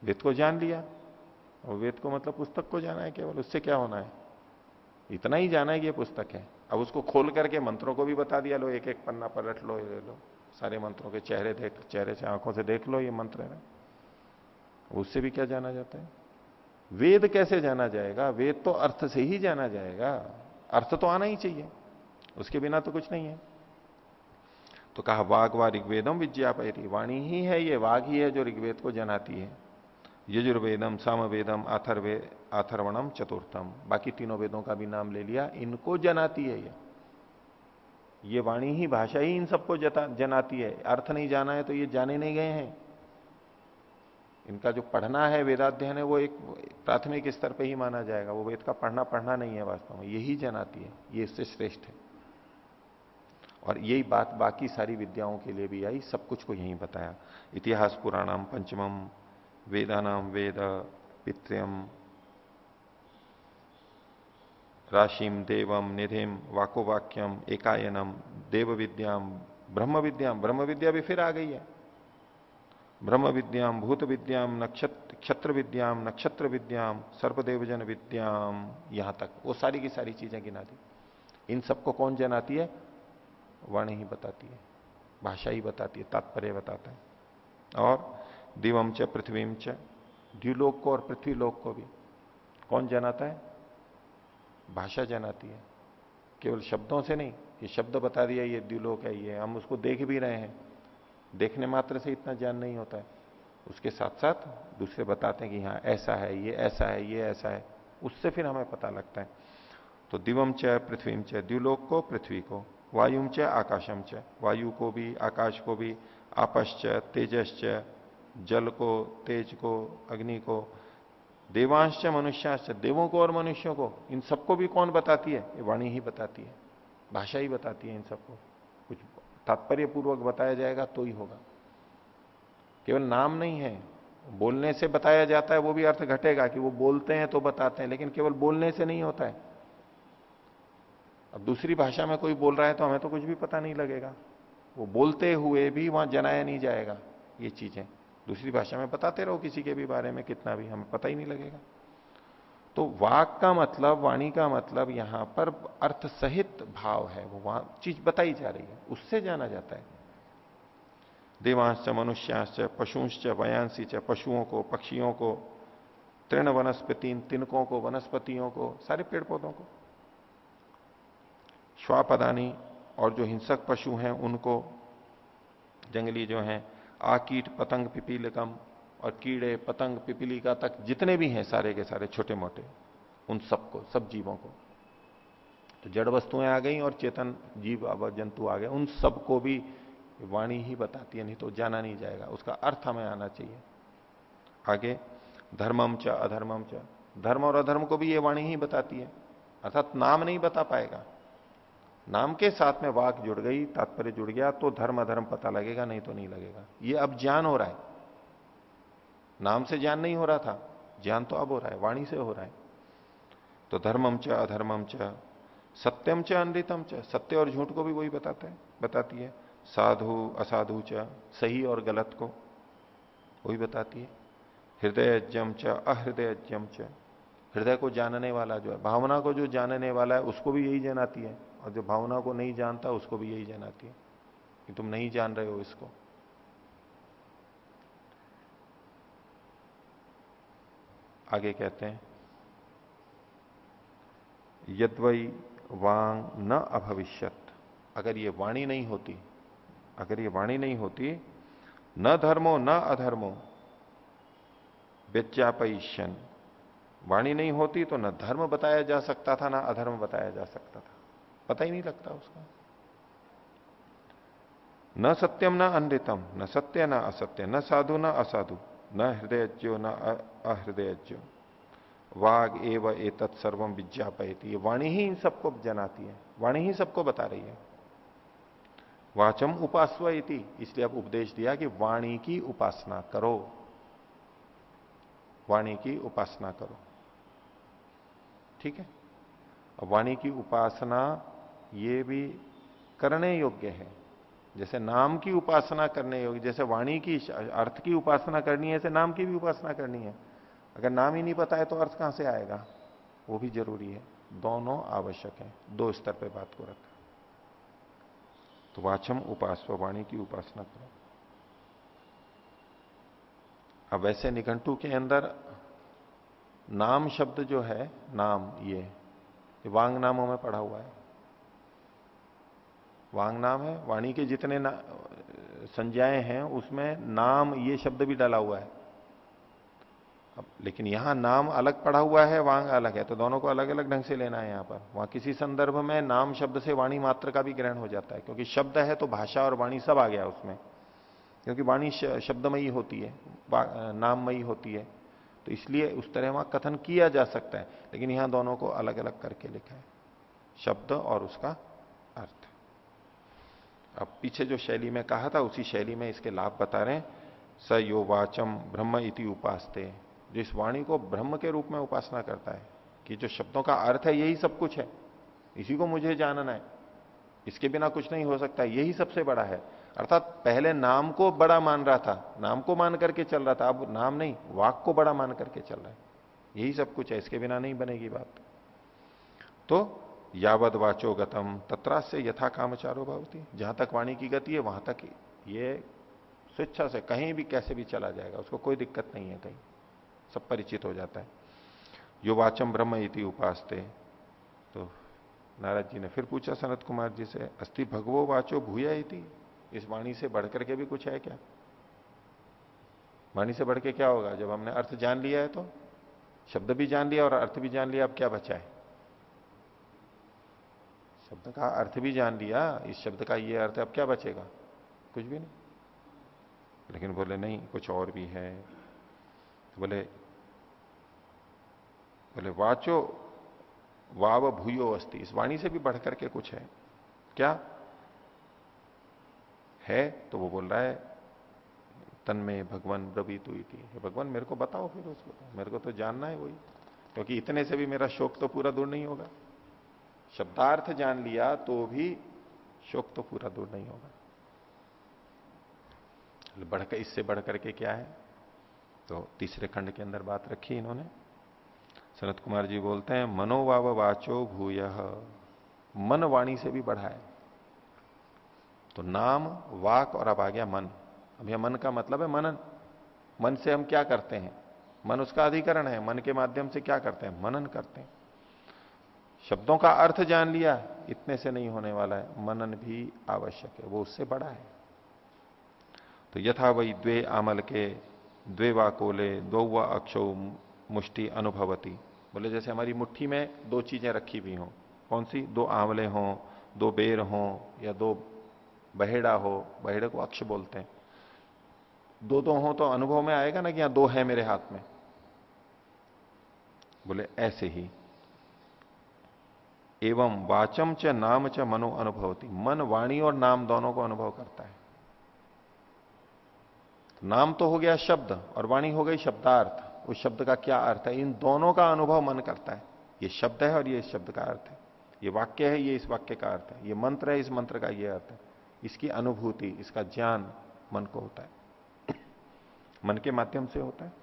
वेद को जान लिया। और वेद को मतलब पुस्तक को जाना है केवल, उससे क्या होना है? इतना ही जाना है कि ये पुस्तक है। अब उसको खोल करके मंत्रों को भी बता दिया, लो एक एक पन्ना पलट लो ले लो। सारे मंत्रों के चेहरे देख, चेहरे से आँखों से देख लो, ये मंत्र है उससे भी क्या जाना जाता है? वेद कैसे जाना जाएगा? वेद तो अर्थ से ही जाना जाएगा। अर्थ तो आना ही चाहिए। उसके बिना तो कुछ नहीं है। तो कहा वाघ व ऋग्वेदम विज्ञापयती। वाणी ही है, ये वाघ ही है जो ऋग्वेद को जनाती है। यजुर्वेदम सामवेदम आथर्वे आथर्वणम चतुर्थम बाकी तीनों वेदों का भी नाम ले लिया। इनको जनाती है ये। ये वाणी ही, भाषा ही इन सबको जनाती है। अर्थ नहीं जाना है तो ये जाने नहीं गए हैं। इनका जो पढ़ना है, वेदाध्ययन है, वो एक प्राथमिक स्तर पे ही माना जाएगा। वो वेद का पढ़ना पढ़ना नहीं है वास्तव में। यही जनाती है। ये इससे श्रेष्ठ है। और यही बात बाकी सारी विद्याओं के लिए भी आई। सब कुछ को यही बताया। इतिहास, पुराणम, पंचमम वेदानाम वेद पित्र्यम राशिम देवम निधिम वाकोवाक्यम एकायनम देव विद्याम ब्रह्म विद्याम ब्रह्म विद्या भी फिर आ गई है। ब्रह्म विद्याम भूत विद्याम नक्षत्र क्षत्र विद्याम नक्षत्र विद्याम सर्पदेवजन विद्याम यहाँ तक। वो सारी की सारी चीज़ें गिना दी। इन सबको कौन जनाती है? वाणी ही बताती है, भाषा ही बताती है, तात्पर्य बताता है। और दिवम च पृथ्वीम च द्व्यूलोक को और पृथ्वी लोक को भी। कौन जनाता है? भाषा जनाती है। केवल शब्दों से नहीं, ये शब्द बता दिया, ये द्व्यूलोक है, ये हम उसको देख भी रहे हैं। देखने मात्र से इतना ज्ञान नहीं होता है। उसके साथ साथ दूसरे बताते हैं कि हाँ ऐसा है, ये ऐसा है, ये ऐसा है। उससे फिर हमें पता लगता है। तो दिवम च पृथ्वीम च द्व्यूलोक को पृथ्वी को। वायुम च आकाशम च। वायु को भी, आकाश को भी, आपश्च, तेजश्च जल को, तेज को, अग्नि को, देवांश मनुष्याश्च देवों को और मनुष्यों को, इन सबको भी कौन बताती है? ये वाणी ही बताती है। भाषा ही बताती है इन सबको। कुछ तात्पर्यपूर्वक बताया जाएगा तो ही होगा। केवल नाम नहीं है। बोलने से बताया जाता है, वो भी अर्थ घटेगा कि वो बोलते हैं तो बताते हैं, लेकिन केवल बोलने से नहीं होता है। अब दूसरी भाषा में कोई बोल रहा है तो हमें तो कुछ भी पता नहीं लगेगा। वो बोलते हुए भी वहाँ जनाया नहीं जाएगा, ये चीज़ें। दूसरी भाषा में बताते रहो किसी के भी बारे में, कितना भी, हमें पता ही नहीं लगेगा। तो वाक का मतलब वाणी का मतलब यहाँ पर अर्थ सहित भाव है, वो वहाँ चीज़ बताई जा रही है, उससे जाना जाता है। देवांश मनुष्यांश पशुश्च, वयांसी च, पशुओं को, पक्षियों को, तृण वनस्पति तिनकों को, वनस्पतियों को, सारे पेड़ पौधों को। श्वापदानी और जो हिंसक पशु हैं, उनको जंगली जो हैं आकीट पतंग पिपीलकम और कीड़े पतंग पिपीलिका तक जितने भी हैं सारे के सारे छोटे मोटे, उन सबको, सब जीवों को। तो जड़ वस्तुएँ आ गई और चेतन जीव जंतु आ गए। उन सबको भी वाणी ही बताती है, नहीं तो जाना नहीं जाएगा। उसका अर्थ हमें आना चाहिए। आगे, धर्मम च अधर्मम च। धर्म और अधर्म को भी ये वाणी ही बताती है। अर्थात नाम नहीं बता पाएगा। नाम के साथ में वाक जुड़ गई, तात्पर्य जुड़ गया तो धर्म अधर्म पता लगेगा, नहीं तो नहीं लगेगा। ये अब ज्ञान हो रहा है। नाम से ज्ञान नहीं हो रहा था, ज्ञान तो अब हो रहा है, वाणी से हो रहा है। तो धर्मम च, अधर्मम च, सत्यम च, अनृतम च, सत्य और झूठ को भी वही बताता है, बताती है। साधु, असाधु च, सही और गलत को वही बताती है। हृदय जम च अहृदय जम च, हृदय को जानने वाला जो है, भावना को जो जानने वाला है, उसको भी यही जनाती है। और जो भावना को नहीं जानता, उसको भी यही जनाती है कि तुम नहीं जान रहे हो इसको। आगे कहते हैं यदवई वांग न अभविष्यत। अगर ये वाणी नहीं होती, अगर ये वाणी नहीं होती, न धर्मो न अधर्मो व्यत्यापयिष्यन वाणी नहीं होती तो न धर्म बताया जा सकता था, ना अधर्म बताया जा सकता था। पता ही नहीं लगता उसका। न सत्यम न अनृतम, न सत्य न असत्य, न साधु न असाधु, न हृदयज्यो न अहृदयज्यो वाग एव एतत् सर्वम विज्ञापयती। वाणी ही इन सबको जनाती है, वाणी ही सबको बता रही है। वाचम उपासव इसलिए अब उपदेश दिया कि वाणी की उपासना करो। वाणी की उपासना करो। ठीक है? वाणी की उपासना ये भी करने योग्य है। जैसे नाम की उपासना करने योग्य, जैसे वाणी की, अर्थ की उपासना करनी है, ऐसे नाम की भी उपासना करनी है। अगर नाम ही नहीं पता है तो अर्थ कहाँ से आएगा? वो भी ज़रूरी है। दोनों आवश्यक है। दो स्तर पर बात को रखा। तो वाचम उपासव, वाणी की उपासना करो। अब वैसे निघंटू के अंदर नाम शब्द जो है, नाम ये वांग नामों में पढ़ा हुआ है। वांग नाम है, वाणी के जितने संज्ञाएँ हैं, उसमें नाम ये शब्द भी डाला हुआ है। अब, लेकिन यहाँ नाम अलग पढ़ा हुआ है, वांग अलग है तो दोनों को अलग अलग ढंग से लेना है यहाँ पर। वहाँ किसी संदर्भ में नाम शब्द से वाणी मात्र का भी ग्रहण हो जाता है, क्योंकि शब्द है तो भाषा और वाणी सब आ गया उसमें। क्योंकि वाणी शब्दमयी होती है नाममयी होती है तो इसलिए उस तरह वहाँ कथन किया जा सकता है, लेकिन यहाँ दोनों को अलग अलग करके लिखा है, शब्द और उसका अब पीछे जो शैली में कहा था, उसी शैली में इसके लाभ बता रहे स यो वाचम ब्रह्म इति उपासते। जिस वाणी को ब्रह्म के रूप में उपासना करता है, कि जो शब्दों का अर्थ है, यही सब कुछ है। इसी को मुझे जानना है। इसके बिना कुछ नहीं हो सकता, यही सबसे बड़ा है। अर्थात पहले नाम को बड़ा मान रहा था, नाम को मान करके चल रहा था, अब नाम नहीं, वाक को बड़ा मान करके चल रहा है। यही सब कुछ है, इसके बिना नहीं बनेगी बात। तो यावद वाचो गतम। तत्रा से यथा कामचारो भावती। जहाँ तक वाणी की गति है, वहाँ तक ये स्वेच्छा से कहीं भी कैसे भी चला जाएगा, उसको कोई दिक्कत नहीं है कहीं। सब परिचित हो जाता है। यो वाचम ब्रह्म इति उपासते। तो नारद जी ने फिर पूछा, सनत कुमार जी से अस्थि भगवो वाचो भूया इति? इस वाणी से बढ़कर के भी कुछ है क्या? वाणी से बढ़ के क्या होगा? जब हमने अर्थ जान लिया है तो? शब्द भी जान लिया और अर्थ भी जान लिया, अब क्या बचा है? शब्द का अर्थ भी जान लिया, इस शब्द का ये अर्थ, अब क्या बचेगा? कुछ भी नहीं। लेकिन बोले, नहीं, कुछ और भी है। बोले बोले, वाचो वाव भूयो अस्थि इस वाणी से भी बढ़ करके कुछ है। क्या? है? तो वो बोल रहा है तन में भगवान ब्रवी तु थी भगवान, मेरे को बताओ फिर उसको। मेरे को तो जानना है वही, क्योंकि इतने से भी मेरा शोक तो पूरा दूर नहीं होगा। शब्दार्थ जान लिया तो भी शोक तो पूरा दूर नहीं होगा। बढ़कर, इससे बढ़कर के क्या है? तो तीसरे खंड के अंदर बात रखी इन्होंने। सनत कुमार जी बोलते हैं, मनोवाव वाचो भूय। मन वाणी से भी बढ़ा है। तो नाम, वाक और अब आ गया मन। अब यह मन का मतलब है मनन। मन से हम क्या करते हैं? मन उसका अधिकरण है। मन के माध्यम से क्या करते हैं? मनन करते हैं। शब्दों का अर्थ जान लिया, इतने से नहीं होने वाला है। मनन भी आवश्यक है, वो उससे बड़ा है। तो यथा वही द्वे आमल के, द्वे वा कोले, दो व अक्षो मुष्टि अनुभवती। बोले, जैसे हमारी मुट्ठी में दो चीज़ें रखी हुई हों, कौन सी? दो आंवले हों, दो बेर हों, या दो बहेड़ा हो, बहेड़े को अक्ष बोलते हैं। दो दो हो तो अनुभव में आएगा ना कि यहाँ दो है मेरे हाथ में। बोले, ऐसे ही। एवं वाचम च नाम च मनो अनुभवती। मन, वाणी और नाम दोनों को अनुभव करता है। तो नाम तो हो गया शब्द और वाणी हो गई शब्दार्थ। उस शब्द का क्या अर्थ है? इन दोनों का अनुभव मन करता है। ये शब्द है और ये इस शब्द का अर्थ है। ये वाक्य है, ये इस वाक्य का अर्थ है। ये मंत्र है, इस मंत्र का ये अर्थ है। इसकी अनुभूति, इसका ज्ञान मन को होता है। मन के माध्यम से होता है।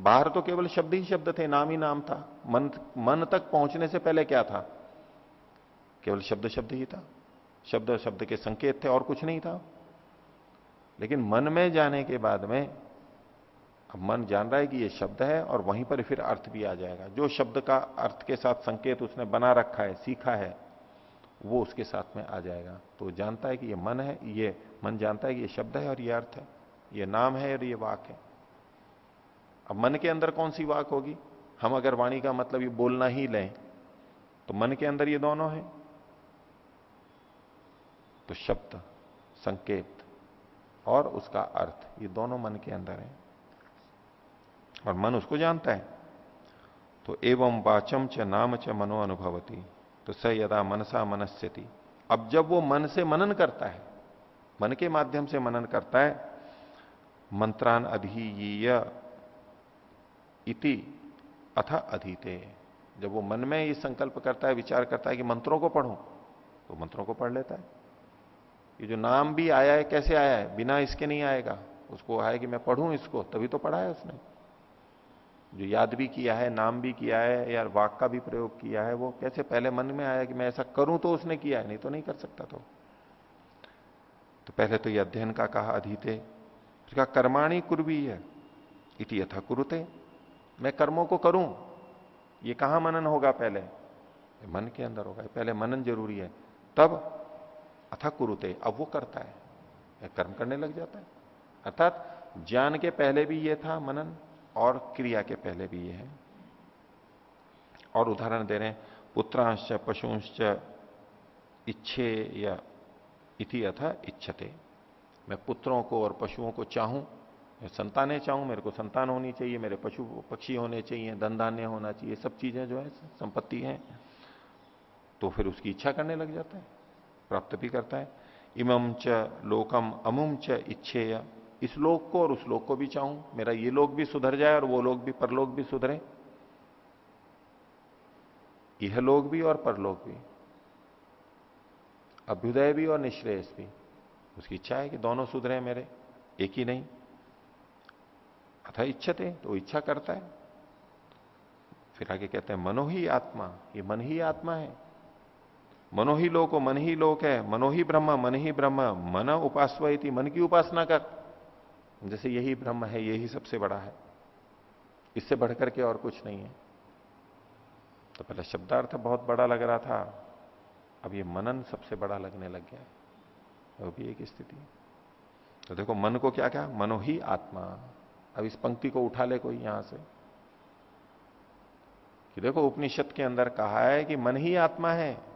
बाहर तो केवल शब्द ही शब्द थे, नाम ही नाम था। मन मन तक पहुँचने से पहले क्या था? केवल शब्द शब्द ही था। शब्द शब्द के संकेत थे और कुछ नहीं था। लेकिन मन में जाने के बाद में अब मन जान रहा है कि ये शब्द है और वहीं पर फिर अर्थ भी आ जाएगा। जो शब्द का अर्थ के साथ संकेत उसने बना रखा है, सीखा है, वो उसके साथ में आ जाएगा। तो जानता है कि ये मन है, ये मन जानता है कि ये शब्द है और ये अर्थ है। ये नाम है और ये वाक है। अब मन के अंदर कौन सी वाक होगी? हम अगर वाणी का मतलब ये बोलना ही लें तो मन के अंदर ये दोनों है। तो शब्द संकेत और उसका अर्थ। ये दोनों मन के अंदर है। और मन उसको जानता है। तो एवं वाचम च नाम च मनो अनुभवती तो स यदा मनसा मनस्यति। अब जब वो मन से मनन करता है, मन के माध्यम से मनन करता है, मंत्रान अधीय इति अथ अधीते। जब वो मन में ये संकल्प करता है, विचार करता है कि मंत्रों को पढ़ूं तो मंत्रों को पढ़ लेता है। ये जो नाम भी आया है, कैसे आया है? बिना इसके नहीं आएगा। उसको आया कि मैं पढ़ूं इसको? तभी तो पढ़ा है उसने। जो याद भी किया है, नाम भी किया है, या वाक का भी प्रयोग किया है, वो कैसे पहले मन में आया कि मैं ऐसा करूँ तो उसने किया है? नहीं तो नहीं कर सकता तो। तो पहले तो ये अध्ययन का कहा अधीते। उसका कर्माणी कुर्वी है। इति यथा कुरुते। मैं कर्मों को करूँ? ये कहाँ मनन होगा पहले? मन के अंदर होगा। पहले मनन ज़रूरी है। तब अथा कुरुते अब वो करता है। कर्म करने लग जाता है। अर्थात ज्ञान के पहले भी ये था मनन, और क्रिया के पहले भी ये है। और उदाहरण दे रहे हैं पुत्रांश पशुंश्च, इच्छे या इति अथा इच्छते। मैं पुत्रों को और पशुओं को चाहूँ मैं संतानें चाहूँ, मेरे को संतान होनी चाहिए, मेरे पशु, पक्षी होने चाहिए धन धान्य होना चाहिए सब चीज़ें जो है, संपत्ति है तो फिर उसकी इच्छा करने लग जाता है। प्राप्त भी करता है। इमम च लोकम अमुम च इच्छे इस लोक को और उस लोक को भी चाहूँ। मेरा ये लोग भी सुधर जाए और वो लोग भी, परलोक भी सुधरे। यह लोग भी और परलोक भी। अभ्युदय भी और निश्रेयस भी। उसकी इच्छा है कि दोनों सुधरे मेरे। एक ही नहीं। अथा इच्छते तो इच्छा करता है। फिर आगे कहते हैं, मनो ही आत्मा। ये मन ही आत्मा है। मनो ही लोक मन ही लोक है मनो ही ब्रह्म मन ही ब्रह्म, मन उपासवा मन की उपासना कर। जैसे यही ब्रह्म है, यही सबसे बड़ा है। इससे बढ़कर के और कुछ नहीं है। तो पहले शब्दार्थ बहुत बड़ा लग रहा था, अब ये मनन सबसे बड़ा लगने लग गया है। वो भी एक स्थिति तो देखो, मन को क्या क्या? मनो ही आत्मा। अब इस पंक्ति को उठा ले कोई यहाँ से। कि देखो, उपनिषद के अंदर कहा है कि मन ही आत्मा है।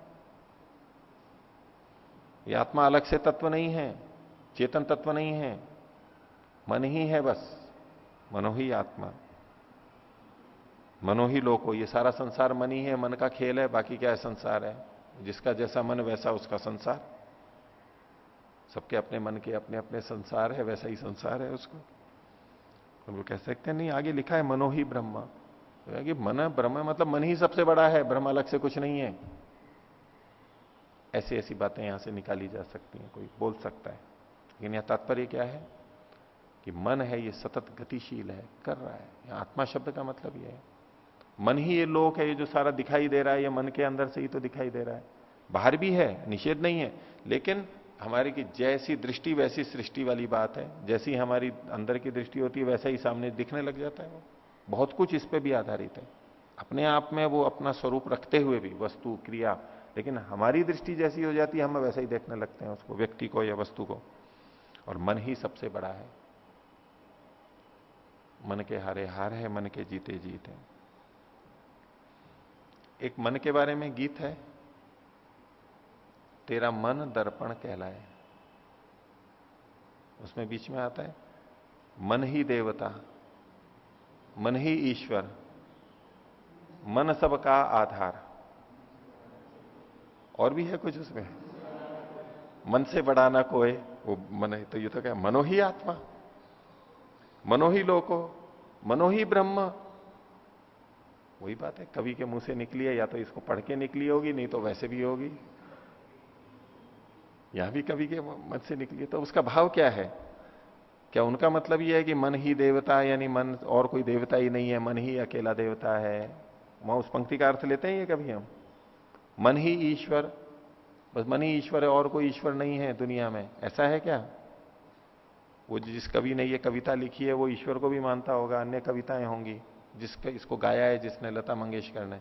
ये आत्मा अलग से तत्व नहीं है, चेतन तत्व नहीं है, मन ही है बस, मनो ही आत्मा। मनो ही लोको ये सारा संसार मन ही है, मन का खेल है, बाकी क्या है संसार है? जिसका जैसा मन वैसा उसका संसार। सबके अपने मन के अपने अपने संसार है, वैसा ही संसार है उसको। हम लोग कह सकते हैं, नहीं, आगे लिखा है, मनो ही ब्रह्म। तो कि मन ब्रह्म मतलब मन ही सबसे बड़ा है, ब्रह्म अलग से कुछ नहीं है। ऐसी ऐसी बातें यहाँ से निकाली जा सकती हैं, कोई बोल सकता है। लेकिन यह तात्पर्य क्या है? कि मन है, ये सतत गतिशील है, कर रहा है। आत्मा शब्द का मतलब यह है। मन ही ये लोक है, ये जो सारा दिखाई दे रहा है, ये मन के अंदर से ही तो दिखाई दे रहा है। बाहर भी है, निषेध नहीं है, लेकिन हमारी की जैसी दृष्टि वैसी सृष्टि वाली बात है। जैसी हमारी अंदर की दृष्टि होती है, वैसा ही सामने दिखने लग जाता है वो। बहुत कुछ इस पर भी आधारित है। अपने आप में वो अपना स्वरूप रखते हुए भी, वस्तु, क्रिया लेकिन हमारी दृष्टि जैसी हो जाती है, हम वैसे ही देखने लगते हैं उसको, व्यक्ति को या वस्तु को। और मन ही सबसे बड़ा है। मन के हारे हार है, मन के जीते जीत है। एक मन के बारे में गीत है, तेरा मन दर्पण कहलाए। उसमें बीच में आता है, मन ही देवता, मन ही ईश्वर, मन सबका आधार। और भी है कुछ उसमें? मन से बढ़ाना कोई वो मन तो ये तो क्या मनो ही आत्मा? मनो ही लोको मनो ही ब्रह्म। वही बात है, कवि के मुँह से निकली है, या तो इसको पढ़ के निकली होगी, नहीं तो वैसे भी होगी। यहाँ भी कवि के मन से निकली है तो उसका भाव क्या है? क्या उनका मतलब यह है कि मन ही देवता यानी मन और कोई देवता ही नहीं है, मन ही अकेला देवता है? वहाँ उस पंक्ति का अर्थ लेते हैं ये कभी हम? मन ही ईश्वर। बस मन ही ईश्वर है, और कोई ईश्वर नहीं है दुनिया में। ऐसा है क्या? वो जिस कवि ने ये कविता लिखी है, वो ईश्वर को भी मानता होगा, अन्य कविताएँ होंगी, जिसका, इसको गाया है, जिसने लता मंगेशकर ने।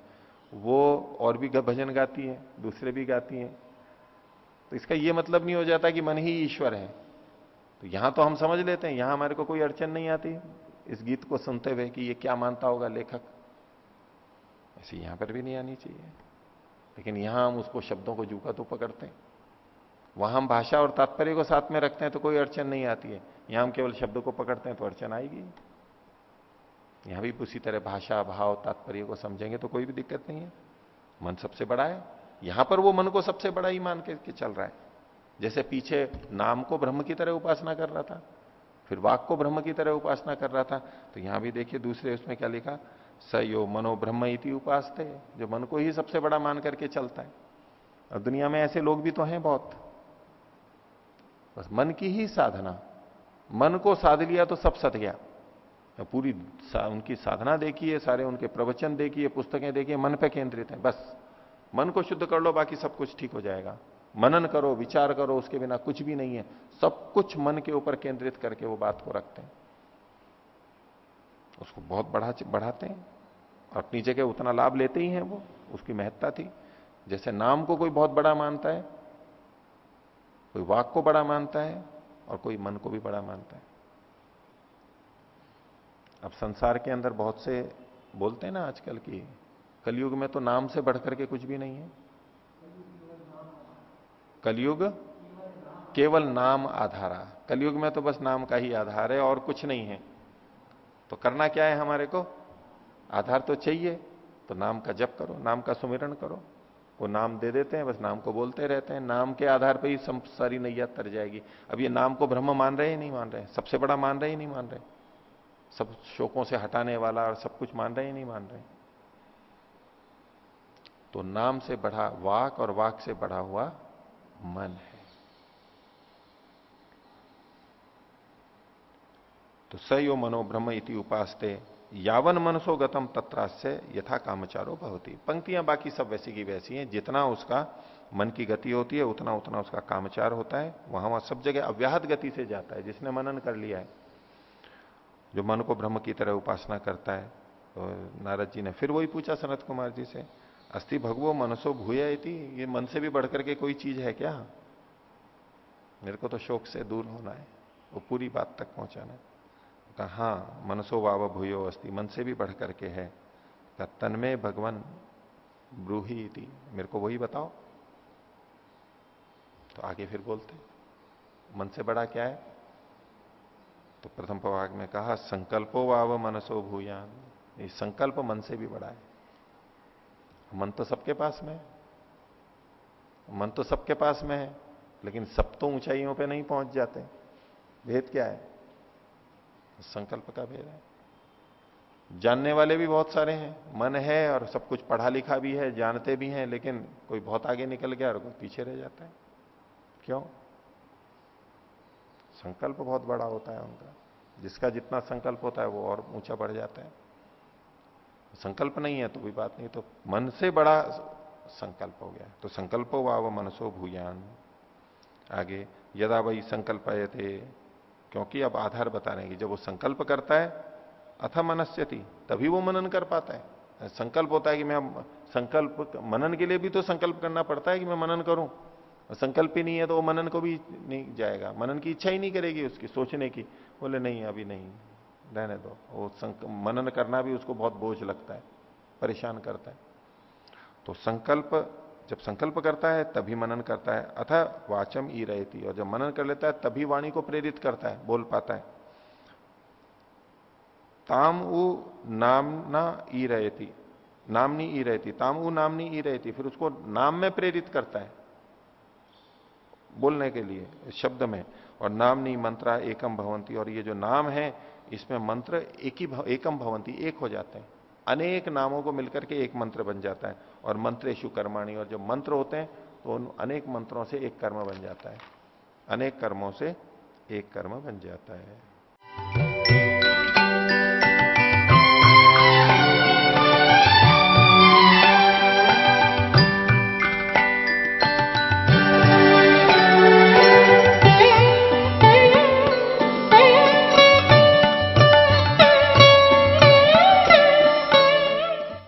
वो और भी भजन गाती है, दूसरे भी गाती हैं। तो इसका ये मतलब नहीं हो जाता कि मन ही ईश्वर है। तो यहाँ तो हम समझ लेते हैं, यहाँ हमारे को कोई अड़चन नहीं आती। इस गीत को सुनते हुए कि ये क्या मानता होगा लेखक? ऐसे यहाँ पर भी नहीं आनी चाहिए। लेकिन यहाँ हम उसको शब्दों को जूका तो पकड़ते हैं। वहाँ हम भाषा और तात्पर्य को साथ में रखते हैं तो कोई अड़चन नहीं आती है। यहाँ हम केवल शब्दों को पकड़ते हैं तो अड़चन आएगी। यहाँ भी उसी तरह भाषा भाव तात्पर्य को समझेंगे तो कोई भी दिक्कत नहीं है। मन सबसे बड़ा है। यहाँ पर वो मन को सबसे बड़ा ही मान के, के चल रहा है। जैसे पीछे नाम को ब्रह्म की तरह उपासना कर रहा था फिर वाक को ब्रह्म की तरह उपासना कर रहा था तो यहाँ भी देखिए दूसरे उसमें क्या लिखा? स यो मनो ब्रह्म इति उपास थे जो मन को ही सबसे बड़ा मान करके चलता है। और दुनिया में ऐसे लोग भी तो हैं बहुत। बस मन की ही साधना। मन को साध लिया तो सब सत गया। पूरी सा, उनकी साधना देखिए सारे उनके प्रवचन देखिए पुस्तकें देखिए मन पे केंद्रित है बस। मन को शुद्ध कर लो बाकी सब कुछ ठीक हो जाएगा। मनन करो विचार करो उसके बिना कुछ भी नहीं है। सब कुछ मन के ऊपर केंद्रित करके वो बात को रखते हैं। उसको बहुत बढ़ा बढ़ाते हैं। अपनी जगह उतना लाभ लेते ही हैं वो, उसकी महत्ता थी। जैसे नाम को कोई बहुत बड़ा मानता है, कोई वाक को बड़ा मानता है, और कोई मन को भी बड़ा मानता है। अब संसार के अंदर बहुत से बोलते हैं ना आजकल की कलयुग में तो नाम से बढ़कर के कुछ भी नहीं है। कलयुग केवल नाम आधारा कलयुग में तो बस नाम का ही आधार है और कुछ नहीं है। तो करना क्या है हमारे को? आधार तो चाहिए तो नाम का जप करो, नाम का सुमिरण करो। वो नाम दे देते हैं, बस नाम को बोलते रहते हैं। नाम के आधार पर ही सारी नैया तर जाएगी। अब ये नाम को ब्रह्म मान रहे ही, नहीं मान रहे सबसे बड़ा मान रहे ही, नहीं मान रहे सब शोकों से हटाने वाला और सब कुछ मान रहे ही, नहीं मान रहे तो नाम से बढ़ा वाक और वाक से बढ़ा हुआ मन है। तो सयो मनो ब्रह्म इति उपासते। यावन मनसो गतम तत्रास्य यथा कामचारो भवती। पंक्तियाँ बाकी सब वैसी की वैसी हैं। जितना उसका मन की गति होती है, उतना उतना उसका कामचार होता है। वहाँ वहाँ सब जगह अव्याहत गति से जाता है। जिसने मनन कर लिया है, जो मन को ब्रह्म की तरह उपासना करता है तो नारद जी ने फिर वही पूछा सनत कुमार जी से, अस्थि भगवो मनसो भूया ये मन से भी बढ़कर के कोई चीज़ है क्या? मेरे को तो शोक से दूर होना है। वो पूरी बात तक पहुंचाना है। कहा मनसो वाव भूयो अस्थि मन से भी बढ़ करके है। का तन्मय भगवान ब्रूही थी मेरे को वही बताओ। तो आगे फिर बोलते मन से बड़ा क्या है? तो प्रथम प्रभाग में कहा, संकल्पो वाव मनसो भूयान। ये संकल्प मन से भी बड़ा है। मन तो सबके पास में है। मन तो सबके पास में है, लेकिन सब तो ऊंचाइयों पे नहीं पहुँच जाते। भेद क्या है? संकल्प का भेद है। जानने वाले भी बहुत सारे हैं। मन है और सब कुछ पढ़ा लिखा भी है, जानते भी हैं, लेकिन कोई बहुत आगे निकल गया और कोई पीछे रह जाता है। क्यों? संकल्प बहुत बड़ा होता है उनका। जिसका जितना संकल्प होता है वो और ऊँचा बढ़ जाता है। संकल्प नहीं है तो कोई बात नहीं। तो मन से बड़ा संकल्प हो गया। तो संकल्पो वह मनसो भूयान। आगे, यदा वही संकल्प आए थे क्योंकि अब आधार बता रहे हैं कि जब वो संकल्प करता है, अथ मनस्यति, तभी वो मनन कर पाता है। संकल्प होता है कि मैं संकल्प, मनन के लिए भी तो संकल्प करना पड़ता है कि मैं मनन करूँ। संकल्प ही नहीं है तो वो मनन को भी नहीं जाएगा। मनन की इच्छा ही नहीं करेगी उसकी, सोचने की। बोले, नहीं, अभी नहीं, रहने दो। वो मनन करना भी उसको बहुत बोझ लगता है, परेशान करता है। तो संकल्प जब संकल्प करता है, तभी मनन करता है। अथा वाचम ई रहती और जब मनन कर लेता है, तभी वाणी को प्रेरित करता है, बोल पाता है। ताम उ नामना ई रहती, नामनी ई रहती, ताम उ नामनी ई रहती, फिर उसको नाम में प्रेरित करता है, बोलने के लिए, शब्द में। और नामनी मंत्रा एकम भवंती, और ये जो नाम है, इसमें मंत्र एक ही एकम भवंती, एक हो जाते हैं। अनेक नामों को मिलकर के एक मंत्र बन जाता है। और मंत्रेशु कर्माणी, और जो मंत्र होते हैं तो उन अनेक मंत्रों से एक कर्म बन जाता है। अनेक कर्मों से एक कर्म बन जाता है।